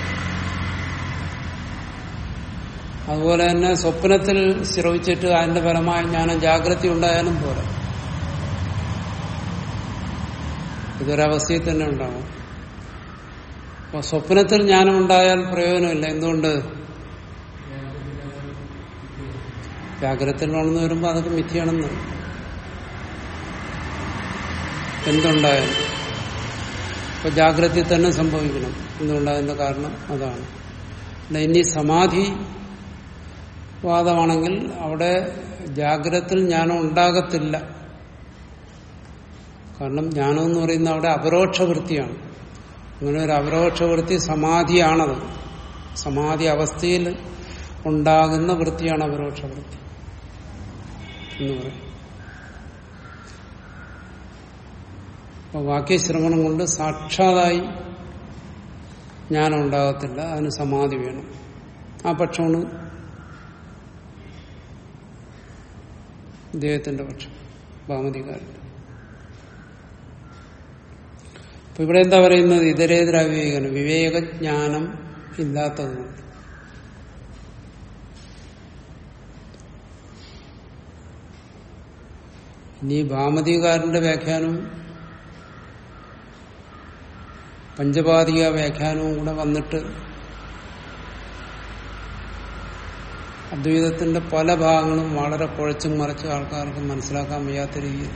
Speaker 1: അതുപോലെ തന്നെ സ്വപ്നത്തിൽ ശ്രവിച്ചിട്ട് അതിന്റെ ഫലമായ ജ്ഞാനം ജാഗ്രത ഉണ്ടായാലും പോരാ. ഇതൊരവസ്ഥയിൽ തന്നെ ഉണ്ടാവും. അപ്പൊ സ്വപ്നത്തിൽ ജ്ഞാനം ഉണ്ടായാൽ പ്രയോജനമില്ല. എന്തുകൊണ്ട്? ജാഗ്രതയിൽ വളർന്നു വരുമ്പോൾ അതൊക്കെ മിഥ്യയാണെന്ന്. എന്തുണ്ടായാലും. ഇപ്പൊ ജാഗ്രത തന്നെ സംഭവിക്കണം. എന്തുണ്ടായതിന്റെ കാരണം അതാണ്. ഇനി സമാധി വാദമാണെങ്കിൽ അവിടെ ജാഗ്രതത്തിൽ ജ്ഞാനം ഉണ്ടാകത്തില്ല. കാരണം ജ്ഞാനം എന്ന് പറയുന്നത് അവിടെ അപരോക്ഷ വൃത്തിയാണ് അങ്ങനെ ഒരു അപരോക്ഷ വൃത്തി സമാധിയാണത്. സമാധി അവസ്ഥയിൽ ഉണ്ടാകുന്ന വൃത്തിയാണ് അപരോക്ഷ വൃത്തി എന്ന് പറയും. അപ്പൊ വാക്യശ്രവണം കൊണ്ട് സാക്ഷാതായി ജ്ഞാനം അതിന് സമാധി വേണം. ആ പക്ഷമാണ് ഇദ്ദേഹത്തിന്റെ പക്ഷം ഭാമതികാരൻ. അപ്പൊ ഇവിടെ എന്താ പറയുന്നത്? ഇതരേതര വിവേകനം വിവേകജ്ഞാനം ഇല്ലാത്തതുകൊണ്ട്. ഇനി ഭാമതികാരന്റെ വ്യാഖ്യാനം പഞ്ചപാതിക വ്യാഖ്യാനവും കൂടെ വന്നിട്ട് അദ്വൈതത്തിന്റെ പല ഭാഗങ്ങളും വളരെ കുഴച്ചും മറച്ചും ആൾക്കാർക്ക് മനസ്സിലാക്കാൻ വയ്യാത്ത രീതിയിൽ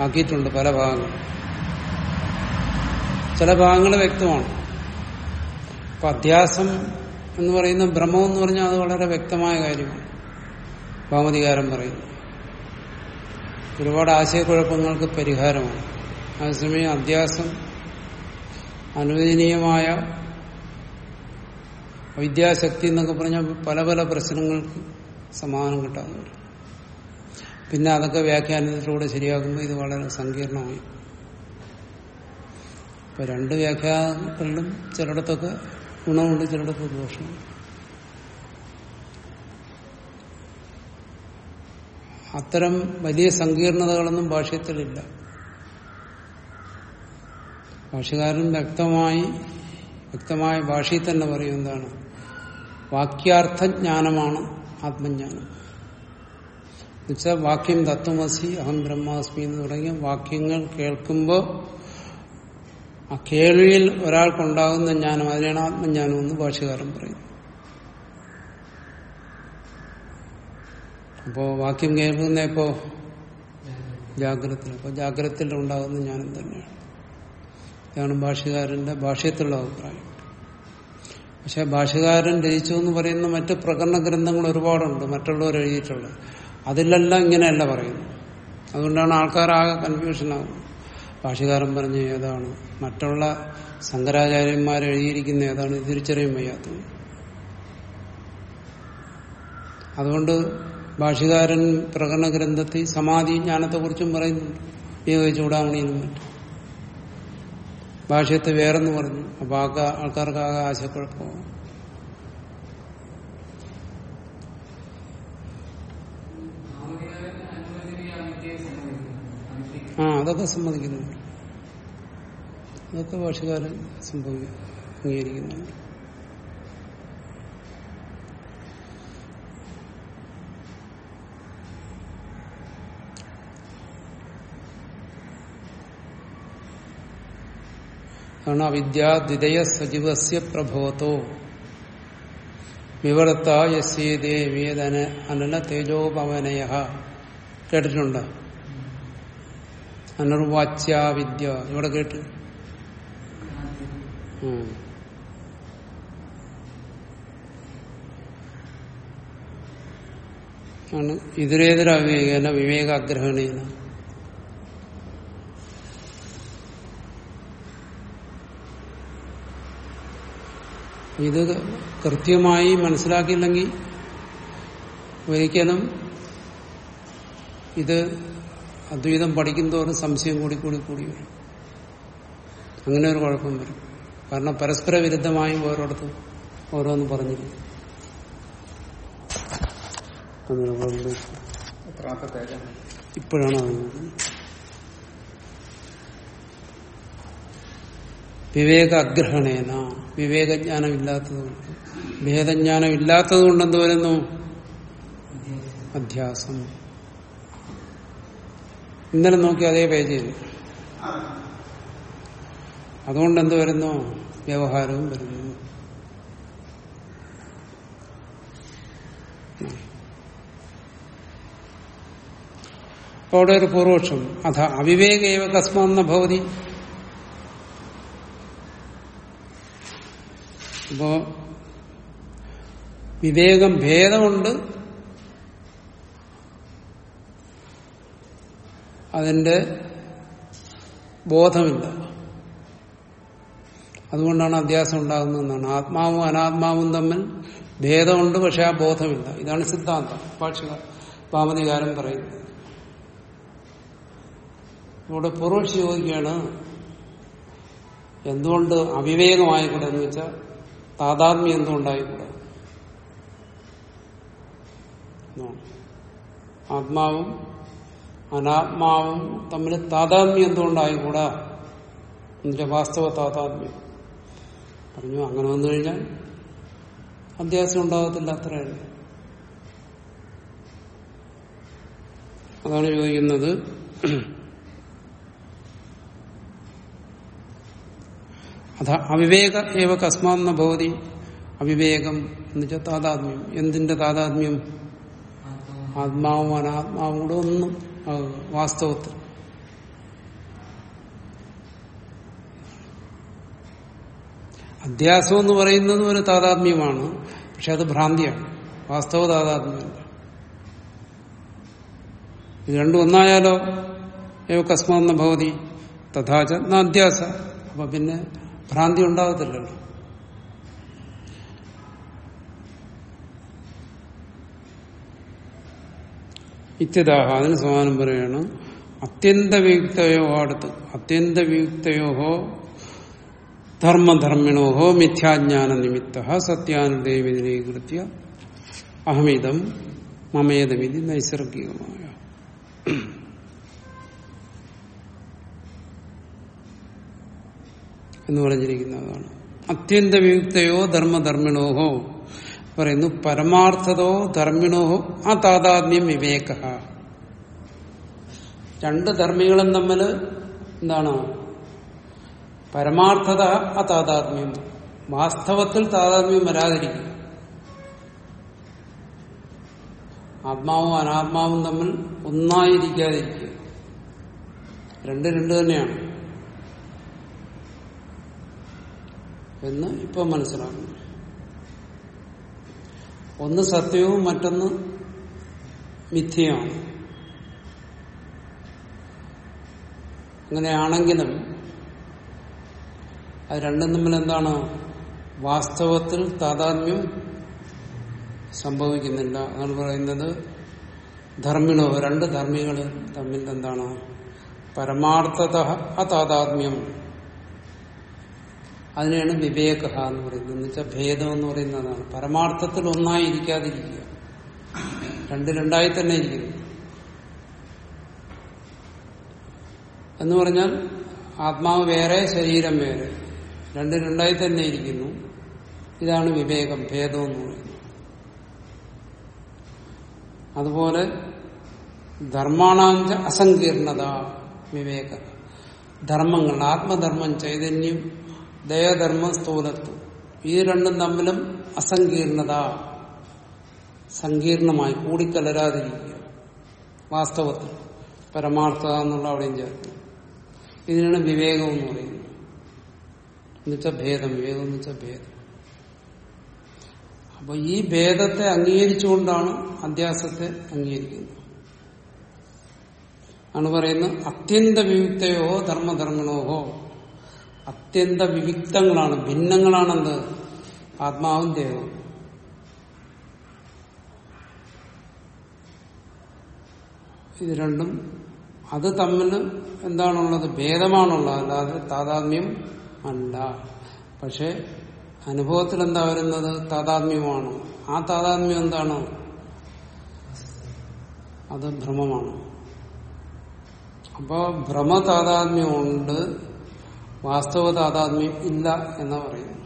Speaker 1: ആക്കിയിട്ടുണ്ട് പല ഭാഗങ്ങളും. ചില ഭാഗങ്ങൾ വ്യക്തമാണ്. അപ്പൊ അധ്യാസം എന്ന് പറയുന്ന ഭ്രമം എന്ന് പറഞ്ഞാൽ അത് വളരെ വ്യക്തമായ കാര്യമാണ്. ഭാമതികാരം പറയുന്നു. ഒരുപാട് ആശയക്കുഴപ്പങ്ങൾക്ക് പരിഹാരമാണ്. അതേസമയം അധ്യാസം അനുവദനീയമായ വിദ്യാശക്തി എന്നൊക്കെ പറഞ്ഞാൽ പല പല പ്രശ്നങ്ങൾക്ക് സമാധാനം കിട്ടാറുണ്ട്. പിന്നെ അതൊക്കെ വ്യാഖ്യാനത്തിലൂടെ ശരിയാക്കുമ്പോൾ ഇത് വളരെ സങ്കീർണമായി. ഇപ്പൊ രണ്ട് വ്യാഖ്യാനങ്ങളിലും ചിലയിടത്തൊക്കെ ഗുണമുണ്ട് ചിലയിടത്ത് ദോഷമുണ്ട്. അത്തരം വലിയ സങ്കീർണതകളൊന്നും ഭാഷ്യത്തിലില്ല. ഭാഷകാരൻ വ്യക്തമായി വ്യക്തമായ ഭാഷയിൽ തന്നെ പറയും എന്താണ്? വാക്യാർത്ഥജ്ഞാനമാണ് ആത്മജ്ഞാനം. എന്നുവെച്ചാൽ വാക്യം തത്വമസി അഹം ബ്രഹ്മാസ്മി എന്ന് തുടങ്ങിയ വാക്യങ്ങൾ കേൾക്കുമ്പോൾ ആ കേൾവിയിൽ ഒരാൾക്കുണ്ടാകുന്ന ജ്ഞാനം അതിനാണ് ആത്മജ്ഞാനം എന്ന് ഭാഷകാരൻ പറയും. അപ്പോ വാക്യം കേൾക്കുന്ന ഇപ്പോ ജാഗ്രത അപ്പൊ ജാഗ്രതയിൽ ഉണ്ടാകുന്ന ജ്ഞാനം തന്നെയാണ്. ഇതാണ് ഭാഷകാരന്റെ ഭാഷയത്തിലുള്ള അഭിപ്രായം. പക്ഷെ ഭാഷകാരൻ രചിച്ചു എന്ന് പറയുന്ന മറ്റ് പ്രകടന ഗ്രന്ഥങ്ങൾ ഒരുപാടുണ്ട് മറ്റുള്ളവർ എഴുതിയിട്ടുള്ളത്. അതിലെല്ലാം ഇങ്ങനെയല്ല പറയുന്നത്. അതുകൊണ്ടാണ് ആൾക്കാരാകെ കൺഫ്യൂഷനാകുന്നത് ഭാഷകാരൻ പറഞ്ഞ ഏതാണ്? മറ്റുള്ള ശങ്കരാചാര്യന്മാർ എഴുതിയിരിക്കുന്ന ഏതാണ്? തിരിച്ചറിയാൻ വയ്യാത്തത്. അതുകൊണ്ട് ഭാഷകാരൻ പ്രകടന ഗ്രന്ഥത്തിൽ സമാധി ജ്ഞാനത്തെക്കുറിച്ചും പറയുന്നുണ്ട്. ഏക ചൂടാമണിയിലും മറ്റും. ഭാഷയത്തെ വേറെന്ന് പറഞ്ഞു. അപ്പൊ ആൾക്കാ ആൾക്കാർക്ക് ആകെ ആശയക്കുഴപ്പമാവും ആ അതൊക്കെ സമ്മതിക്കുന്നുണ്ട്. അതൊക്കെ ഭാഷകാരൻ സംഭവിക്കും അംഗീകരിക്കുന്നുണ്ട്. അതാണ് അവിദ്യാദ്വിതയ സജീവസ്യ പ്രഭവത്തോ വിവർത്ത യസ്യേതേ വേദന അനന തേജോപവനയ കേട്ടിട്ടുണ്ട്? അനർവാച്യാവിദ്യ. ഇവിടെ കേട്ട്. ആണ്. ഇതിരേതര വിവേകന വിവേകാഗ്രഹണേന. ഇത് കൃത്യമായി മനസ്സിലാക്കിയില്ലെങ്കിൽ ഒരിക്കലും ഇത് അദ്വൈതം പഠിക്കുന്നതോറും സംശയം കൂടി കൂടി കൂടി വരും. അങ്ങനെ ഒരു കുഴപ്പം വരും. കാരണം പരസ്പര വിരുദ്ധമായി ഓരോടത്തും ഓരോന്ന് പറഞ്ഞിരിക്കും.
Speaker 2: എത്രാമത്തെ
Speaker 1: ഇപ്പോഴാണ് അത്. വിവേക അഗ്രഹണേന വിവേകജ്ഞാനം ഇല്ലാത്തതുകൊണ്ട് ഭേദജ്ഞാനം ഇല്ലാത്തതുകൊണ്ട് എന്ത് വരുന്നു അധ്യാസം. ഇന്നലെ നോക്കി അതേ പേജിൽ. അതുകൊണ്ട് എന്ത് വരുന്നു വ്യവഹാരവും വരുന്നു. അപ്പൊ അവിടെ ഒരു പൂർവക്ഷം അഥ അവിവേകേവ കസ്മെന്ന ഭവതി. അപ്പോ വിവേകം ഭേദമുണ്ട്. അതിന്റെ ബോധമില്ല. അതുകൊണ്ടാണ് അധ്യാസം ഉണ്ടാകുന്നതെന്നാണ് ആത്മാവും അനാത്മാവും തമ്മിൽ ഭേദമുണ്ട് പക്ഷെ ആ ബോധമില്ല. ഇതാണ് സിദ്ധാന്തം. പാക്ഷിക പാമതികാരം പറയുന്നത്. ഇവിടെ പൂർവക്ഷി ചോദിക്കുകയാണ് എന്തുകൊണ്ട് അവിവേകമായിക്കൂടെ എന്ന് വെച്ചാൽ താതാത്മ്യം എന്തുകൊണ്ടായിക്കൂടെ എന്നാണ്. ആത്മാവും അനാത്മാവും തമ്മിൽ താതാത്മ്യം എന്തുകൊണ്ടായിക്കൂടാ എന്റെ വാസ്തവ താതാത്മ്യം. പറഞ്ഞു അങ്ങനെ വന്നു കഴിഞ്ഞാൽ അധ്യാസം ഉണ്ടാകത്തില്ല അത്രയാണ് അതാണ് ചോദിക്കുന്നത്. അത അവിവേക ഏവ കസ്മാന്ന ഭവതി. അവിവേകം എന്ന് വെച്ചാൽ താതാത്മ്യം. എന്തിന്റെ താതാത്മ്യം? ആത്മാവും അനാത്മാവും കൂടെ ഒന്നും വാസ്തവത്തിൽ. അധ്യാസം എന്ന് പറയുന്നത് ഒരു താതാത്മ്യമാണ്. പക്ഷെ അത് ഭ്രാന്തിയാണ്. വാസ്തവ താതാത്മ്യമല്ല ഇത് രണ്ടും ഒന്നായാലോ? ഏവ കസ്മാന്ന ഭവതി. തഥാച നാധ്യാസ. അപ്പൊ പിന്നെ ഭ്രാന്തി ഉണ്ടാകത്തില്ലല്ലോ ഇത്യതാഹ അതിന് സമാനം പറയാണ് അത്യന്തവിയുക്തയോ അടുത്ത് അത്യന്തവിയുക്തയോഹോ ധർമ്മധർമ്മിണോഹോ മിഥ്യാജ്ഞാന നിമിത്ത സത്യാനുദേവിനീകൃത്യ അഹമിതം മമേതമിതി നൈസർഗികമായ. എന്ന് പറഞ്ഞിരിക്കുന്നതാണ്. അത്യന്തവിയുക്തയോ ധർമ്മധർമ്മിണോഹോ പറയുന്നു പരമാർത്ഥതോ ധർമ്മിണോഹോ ആ താതാത്മ്യം വിവേക. രണ്ട് ധർമ്മികളും തമ്മിൽ എന്താണ്? പരമാർത്ഥത ആ താതാത്മ്യം വാസ്തവത്തിൽ താതാത്മ്യം വരാതിരിക്കും ആത്മാവും അനാത്മാവും തമ്മിൽ ഒന്നായിരിക്കാതിരിക്കുക. രണ്ട് രണ്ട് തന്നെയാണ്. എന്ന് ഇപ്പൊ മനസ്സിലാക്കുന്നു. ഒന്ന് സത്യവും മറ്റൊന്ന് മിഥ്യയാണ് അങ്ങനെയാണെങ്കിലും അത് രണ്ടും തമ്മിൽ എന്താണ്? വാസ്തവത്തിൽ താതാത്മ്യം സംഭവിക്കുന്നില്ല അതാണ് പറയുന്നത്. ധർമ്മിണോ? രണ്ട് ധർമ്മികൾ തമ്മിൽ എന്താണ്? പരമാർത്ഥത അതാതാത്മ്യം. അതിനെയാണ് വിവേക എന്ന് പറയുന്നത്. എന്ന് വെച്ചാൽ ഭേദം എന്ന് പറയുന്നതാണ്. പരമാർത്ഥത്തിൽ ഒന്നായി ഇരിക്കാതിരിക്കുക രണ്ട് രണ്ടായി തന്നെ ഇരിക്കുന്നു. എന്ന് പറഞ്ഞാൽ ആത്മാവ് വേറെ ശരീരം വേറെ. രണ്ട് രണ്ടായി തന്നെ ഇരിക്കുന്നു. ഇതാണ് വിവേകം ഭേദം എന്ന് പറയുന്നത്. അതുപോലെ ധർമാണാഞ്ച അസങ്കീർണത വിവേക ധർമ്മങ്ങൾ ആത്മധർമ്മം ചൈതന്യം ദയധർമ്മം സ്ഥൂലത്വം ഈ രണ്ടും തമ്മിലും അസങ്കീർണത. സങ്കീർണമായി കൂടിക്കലരാതിരിക്കുക. വാസ്തവത്തിൽ പരമാർത്ഥത എന്നുള്ള അവിടെയും ചേർത്ത് ഇതിനാണ് വിവേകം എന്ന് പറയുന്നത്. എന്നുവെച്ചാൽ ഭേദം. വിവേകം എന്ന് വെച്ചാൽ ഭേദം. അപ്പൊ ഈ ഭേദത്തെ അംഗീകരിച്ചുകൊണ്ടാണ് അധ്യാസത്തെ അംഗീകരിക്കുന്നത്. ആണ് പറയുന്നത് അത്യന്ത വിയുക്തയോ ധർമ്മധർമ്മണോഹോ അത്യന്ത വിവിക്തങ്ങളാണ് ഭിന്നങ്ങളാണെന്ത് ആത്മാവും ദേഹവും ഇത് രണ്ടും അത് തമ്മിൽ എന്താണുള്ളത്? ഭേദമാണുള്ളത്. അല്ലാതെ താതാത്മ്യം അല്ല. പക്ഷെ അനുഭവത്തിൽ എന്താ വരുന്നത്? താതാത്മ്യമാണ്. ആ താതാത്മ്യം എന്താണ്? അത് ഭ്രമമാണ്. അപ്പോ ഭ്രമ താതാത്മ്യമുണ്ട് വാസ്തവ താതാത്മ്യം ഇല്ല എന്ന് പറയുന്നു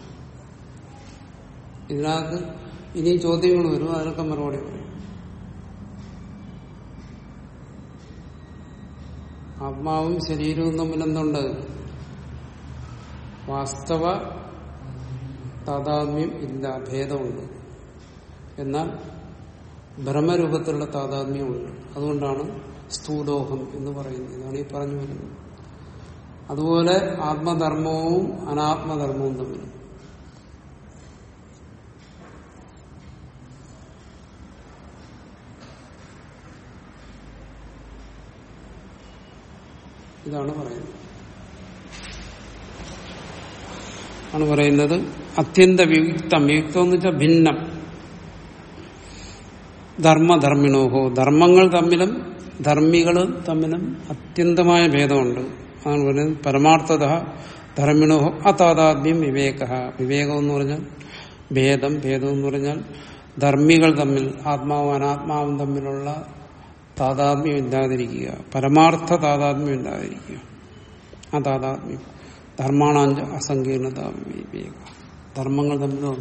Speaker 1: ഇതിനകത്ത് ഇനി ചോദ്യങ്ങൾ വരും അതിനൊക്കെ മറുപടി പറയും. ആത്മാവും ശരീരവും തമ്മിൽ എന്തുണ്ട്? വാസ്തവ താതാത്മ്യം ഇല്ല ഭേദമുണ്ട്. എന്നാൽ ഭ്രമരൂപത്തിലുള്ള താതാത്മ്യമുണ്ട്. അതുകൊണ്ടാണ് സ്ഥൂലോഹം എന്ന് പറയുന്നത്. ഇതാണ് ഈ പറഞ്ഞു വരുന്നത്. അതുപോലെ ആത്മധർമ്മവും അനാത്മധർമ്മവും തമ്മിൽ. ഇതാണ് പറയുന്നത്. ആണ് പറയുന്നത് അത്യന്ത വിയുക്തം. വിയുക്തം എന്ന് വെച്ചാൽ ഭിന്നം. ധർമ്മധർമ്മിണോഹോ. ധർമ്മങ്ങൾ തമ്മിലും ധർമ്മികൾ തമ്മിലും അത്യന്തമായ ഭേദമുണ്ട്. അതാണ് പറയുന്നത് പരമാർത്ഥത ധർമ്മിണോ അതാതാത്മ്യം വിവേക. വിവേകം എന്ന് പറഞ്ഞാൽ ഭേദം ഭേദം എന്ന് പറഞ്ഞാൽ ധർമ്മികൾ തമ്മിൽ ആത്മാവും അനാത്മാവും തമ്മിലുള്ള താതാത്മ്യം ഇല്ലാതിരിക്കുക. പരമാർത്ഥ താതാത്മ്യം ഇല്ലാതിരിക്കുക. ആ താതാത്മ്യം ധർമാണാഞ്ച അസങ്കീർണത വിവേക. ധർമ്മങ്ങൾ തമ്മിൽ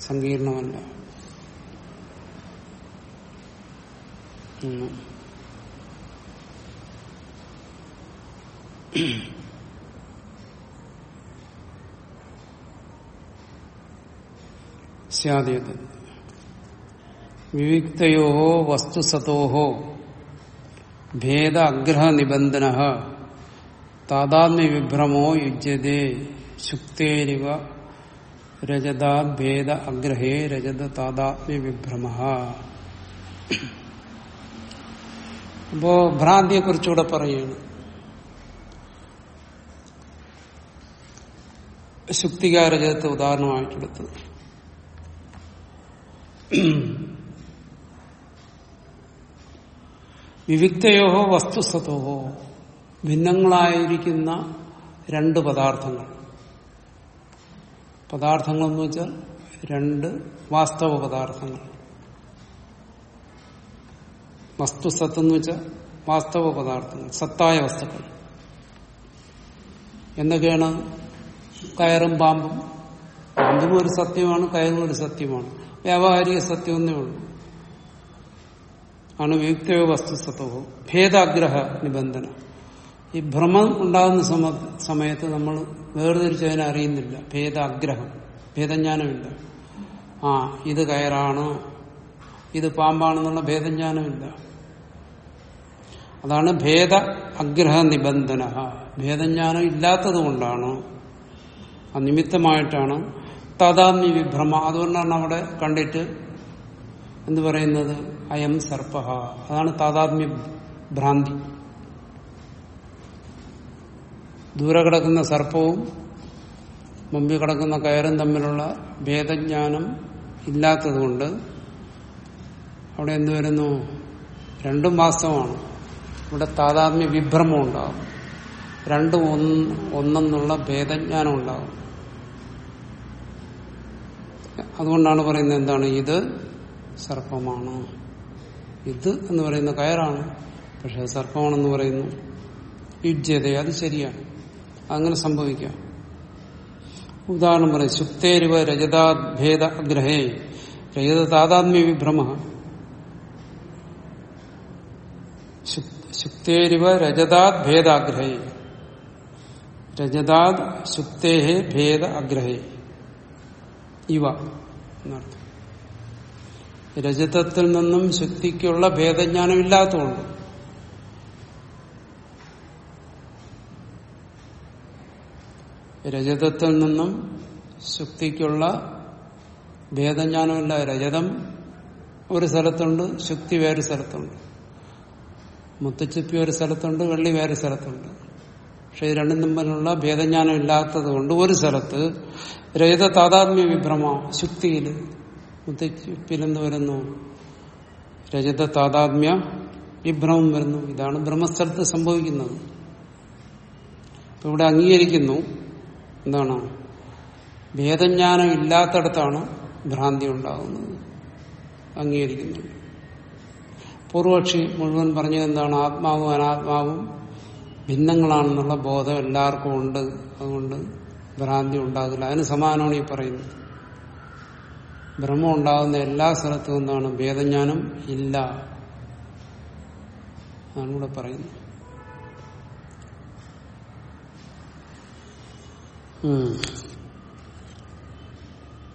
Speaker 1: സങ്കീർണമല്ല. ഉം. സ്യാദേത് വിവിക്തയോ വസ്തുസതോ ഭേദ അഗ്രഹ നിബന്ധന താതാത്മ്യ വിഭ്രമോ യുജ്യതേ ശുക്തേരിവ രജതാത് ഭേദ അഗ്രഹേ രജത താതാത്മ്യ വിഭ്രമ അപ്പോ ഭ്രാന്തിയെ കുറിച്ചുകൂടെ പറയുകയാണ് ശുക്തികാരജത്തെ ഉദാഹരണമായിട്ടെടുത്ത് വിവിക്തയോഹോ വസ്തുസതോഹോ ഭിന്നങ്ങളായിരിക്കുന്ന രണ്ട് പദാർത്ഥങ്ങൾ. പദാർത്ഥങ്ങൾ എന്ന് വെച്ചാൽ രണ്ട് വാസ്തവ പദാർത്ഥങ്ങൾ. വസ്തുസത്ത് എന്ന് വെച്ചാൽ വാസ്തവ പദാർത്ഥങ്ങൾ സത്തായ വസ്തുക്കൾ. എന്തൊക്കെയാണ് കയറും പാമ്പും. പാമ്പും ഒരു സത്യമാണ് കയറും ഒരു സത്യമാണ്. വ്യാവഹാരിക സത്യം ഒന്നേ ഉള്ളൂ. ആണ് വിയുക്തയോ വസ്തുസത്വോ ഭേദാഗ്രഹ നിബന്ധന. ഈ ഭ്രമം ഉണ്ടാകുന്ന സമ- സമയത്ത് നമ്മൾ വേർതിരിച്ചതിനെ അറിയുന്നില്ല. ഭേദാഗ്രഹം. ഭേദജ്ഞാനമില്ല. ആ ഇത് കയറാണ്? ഇത് പാമ്പാണെന്നുള്ള ഭേദജ്ഞാനമില്ല. അതാണ് ഭേദ അഗ്രഹ നിബന്ധന. ഭേദജ്ഞാനം ഇല്ലാത്തത് കൊണ്ടാണ് നിമിത്തമായിട്ടാണ് താതാത്മ്യ വിഭ്രമ. അതുകൊണ്ടാണ് അവിടെ കണ്ടിട്ട് എന്ത് പറയുന്നത്? അയം സർപ്പ. അതാണ് താതാത്മ്യ ഭ്രാന്തി. ദൂരെ കിടക്കുന്ന സർപ്പവും മുമ്പിൽ കിടക്കുന്ന കയറും തമ്മിലുള്ള ഭേദജ്ഞാനം ഇല്ലാത്തതുകൊണ്ട് അവിടെ എന്ത് വരുന്നു? രണ്ടും വാസ്തവമാണ്. ഇവിടെ താതാത്മ്യ വിഭ്രമം ഉണ്ടാകും. രണ്ടും ഒന്ന് ഒന്നെന്നുള്ള ഭേദജ്ഞാനം ഉണ്ടാകും. അതുകൊണ്ടാണ് പറയുന്നത് എന്താണ്? ഇത് സർപ്പമാണ്. ഇത് എന്ന് പറയുന്ന കയറാണ് പക്ഷെ സർപ്പമാണെന്ന് പറയുന്നു. യുജ്യത അത് ശരിയാണ്. അങ്ങനെ സംഭവിക്കാം. ഉദാഹരണം പറയും. ശുക്തേരുവ രജതാഭേദ ഗ്രഹേ രജത താതാത്മ്യ വിഭ്രമ. ശുക്തേരിവ രജതാത് ഭേദാഗ്രഹേ രജതാത് ശുക്തേഹേ ഭേദ അഗ്രഹേ. ഇവ. രജതത്തിൽ നിന്നും ശുക്തിക്കുള്ള ഭേദജ്ഞാനം ഇല്ലാത്തതുകൊണ്ട് രജതത്തിൽ നിന്നും ശുക്തിക്കുള്ള ഭേദജ്ഞാനമില്ല രജതം ഒരു സ്ഥലത്തുണ്ട് ശുക്തി വേറെ സ്ഥലത്തുണ്ട്. മുത്തച്ചിപ്പി ഒരു സ്ഥലത്തുണ്ട് വെള്ളി വേറെ സ്ഥലത്തുണ്ട്. പക്ഷെ രണ്ടും തമ്മിലുള്ള ഭേദജ്ഞാനം ഇല്ലാത്തത് കൊണ്ട് ഒരു സ്ഥലത്ത് രഹിത താതാത്മ്യ വിഭ്രമ ശുക്തിയിൽ മുത്തച്ചിപ്പിലെന്ന് വരുന്നു. രജത താതാത്മ്യ വിഭ്രമം വരുന്നു. ഇതാണ് ബ്രഹ്മസ്ഥലത്ത് സംഭവിക്കുന്നത്. ഇവിടെ അംഗീകരിക്കുന്നു. എന്താണ്? ഭേദജ്ഞാനം ഇല്ലാത്തടത്താണ് ഭ്രാന്തി ഉണ്ടാകുന്നത് അംഗീകരിക്കുന്നു. പൂർവക്ഷി മുഴുവൻ പറഞ്ഞത് എന്താണ്? ആത്മാവും അനാത്മാവും ഭിന്നങ്ങളാണെന്നുള്ള ബോധം എല്ലാവർക്കും ഉണ്ട്. അതുകൊണ്ട് ഭ്രാന്തി ഉണ്ടാകില്ല അതിന് സമാനമാണ് ഈ പറയുന്നത്. ഭ്രമം ഉണ്ടാകുന്ന എല്ലാ സ്ഥലത്തും എന്താണ്? ഭേദജ്ഞാനം ഇല്ല. അതാണ് ഇവിടെ പറയുന്നത്. ഉം.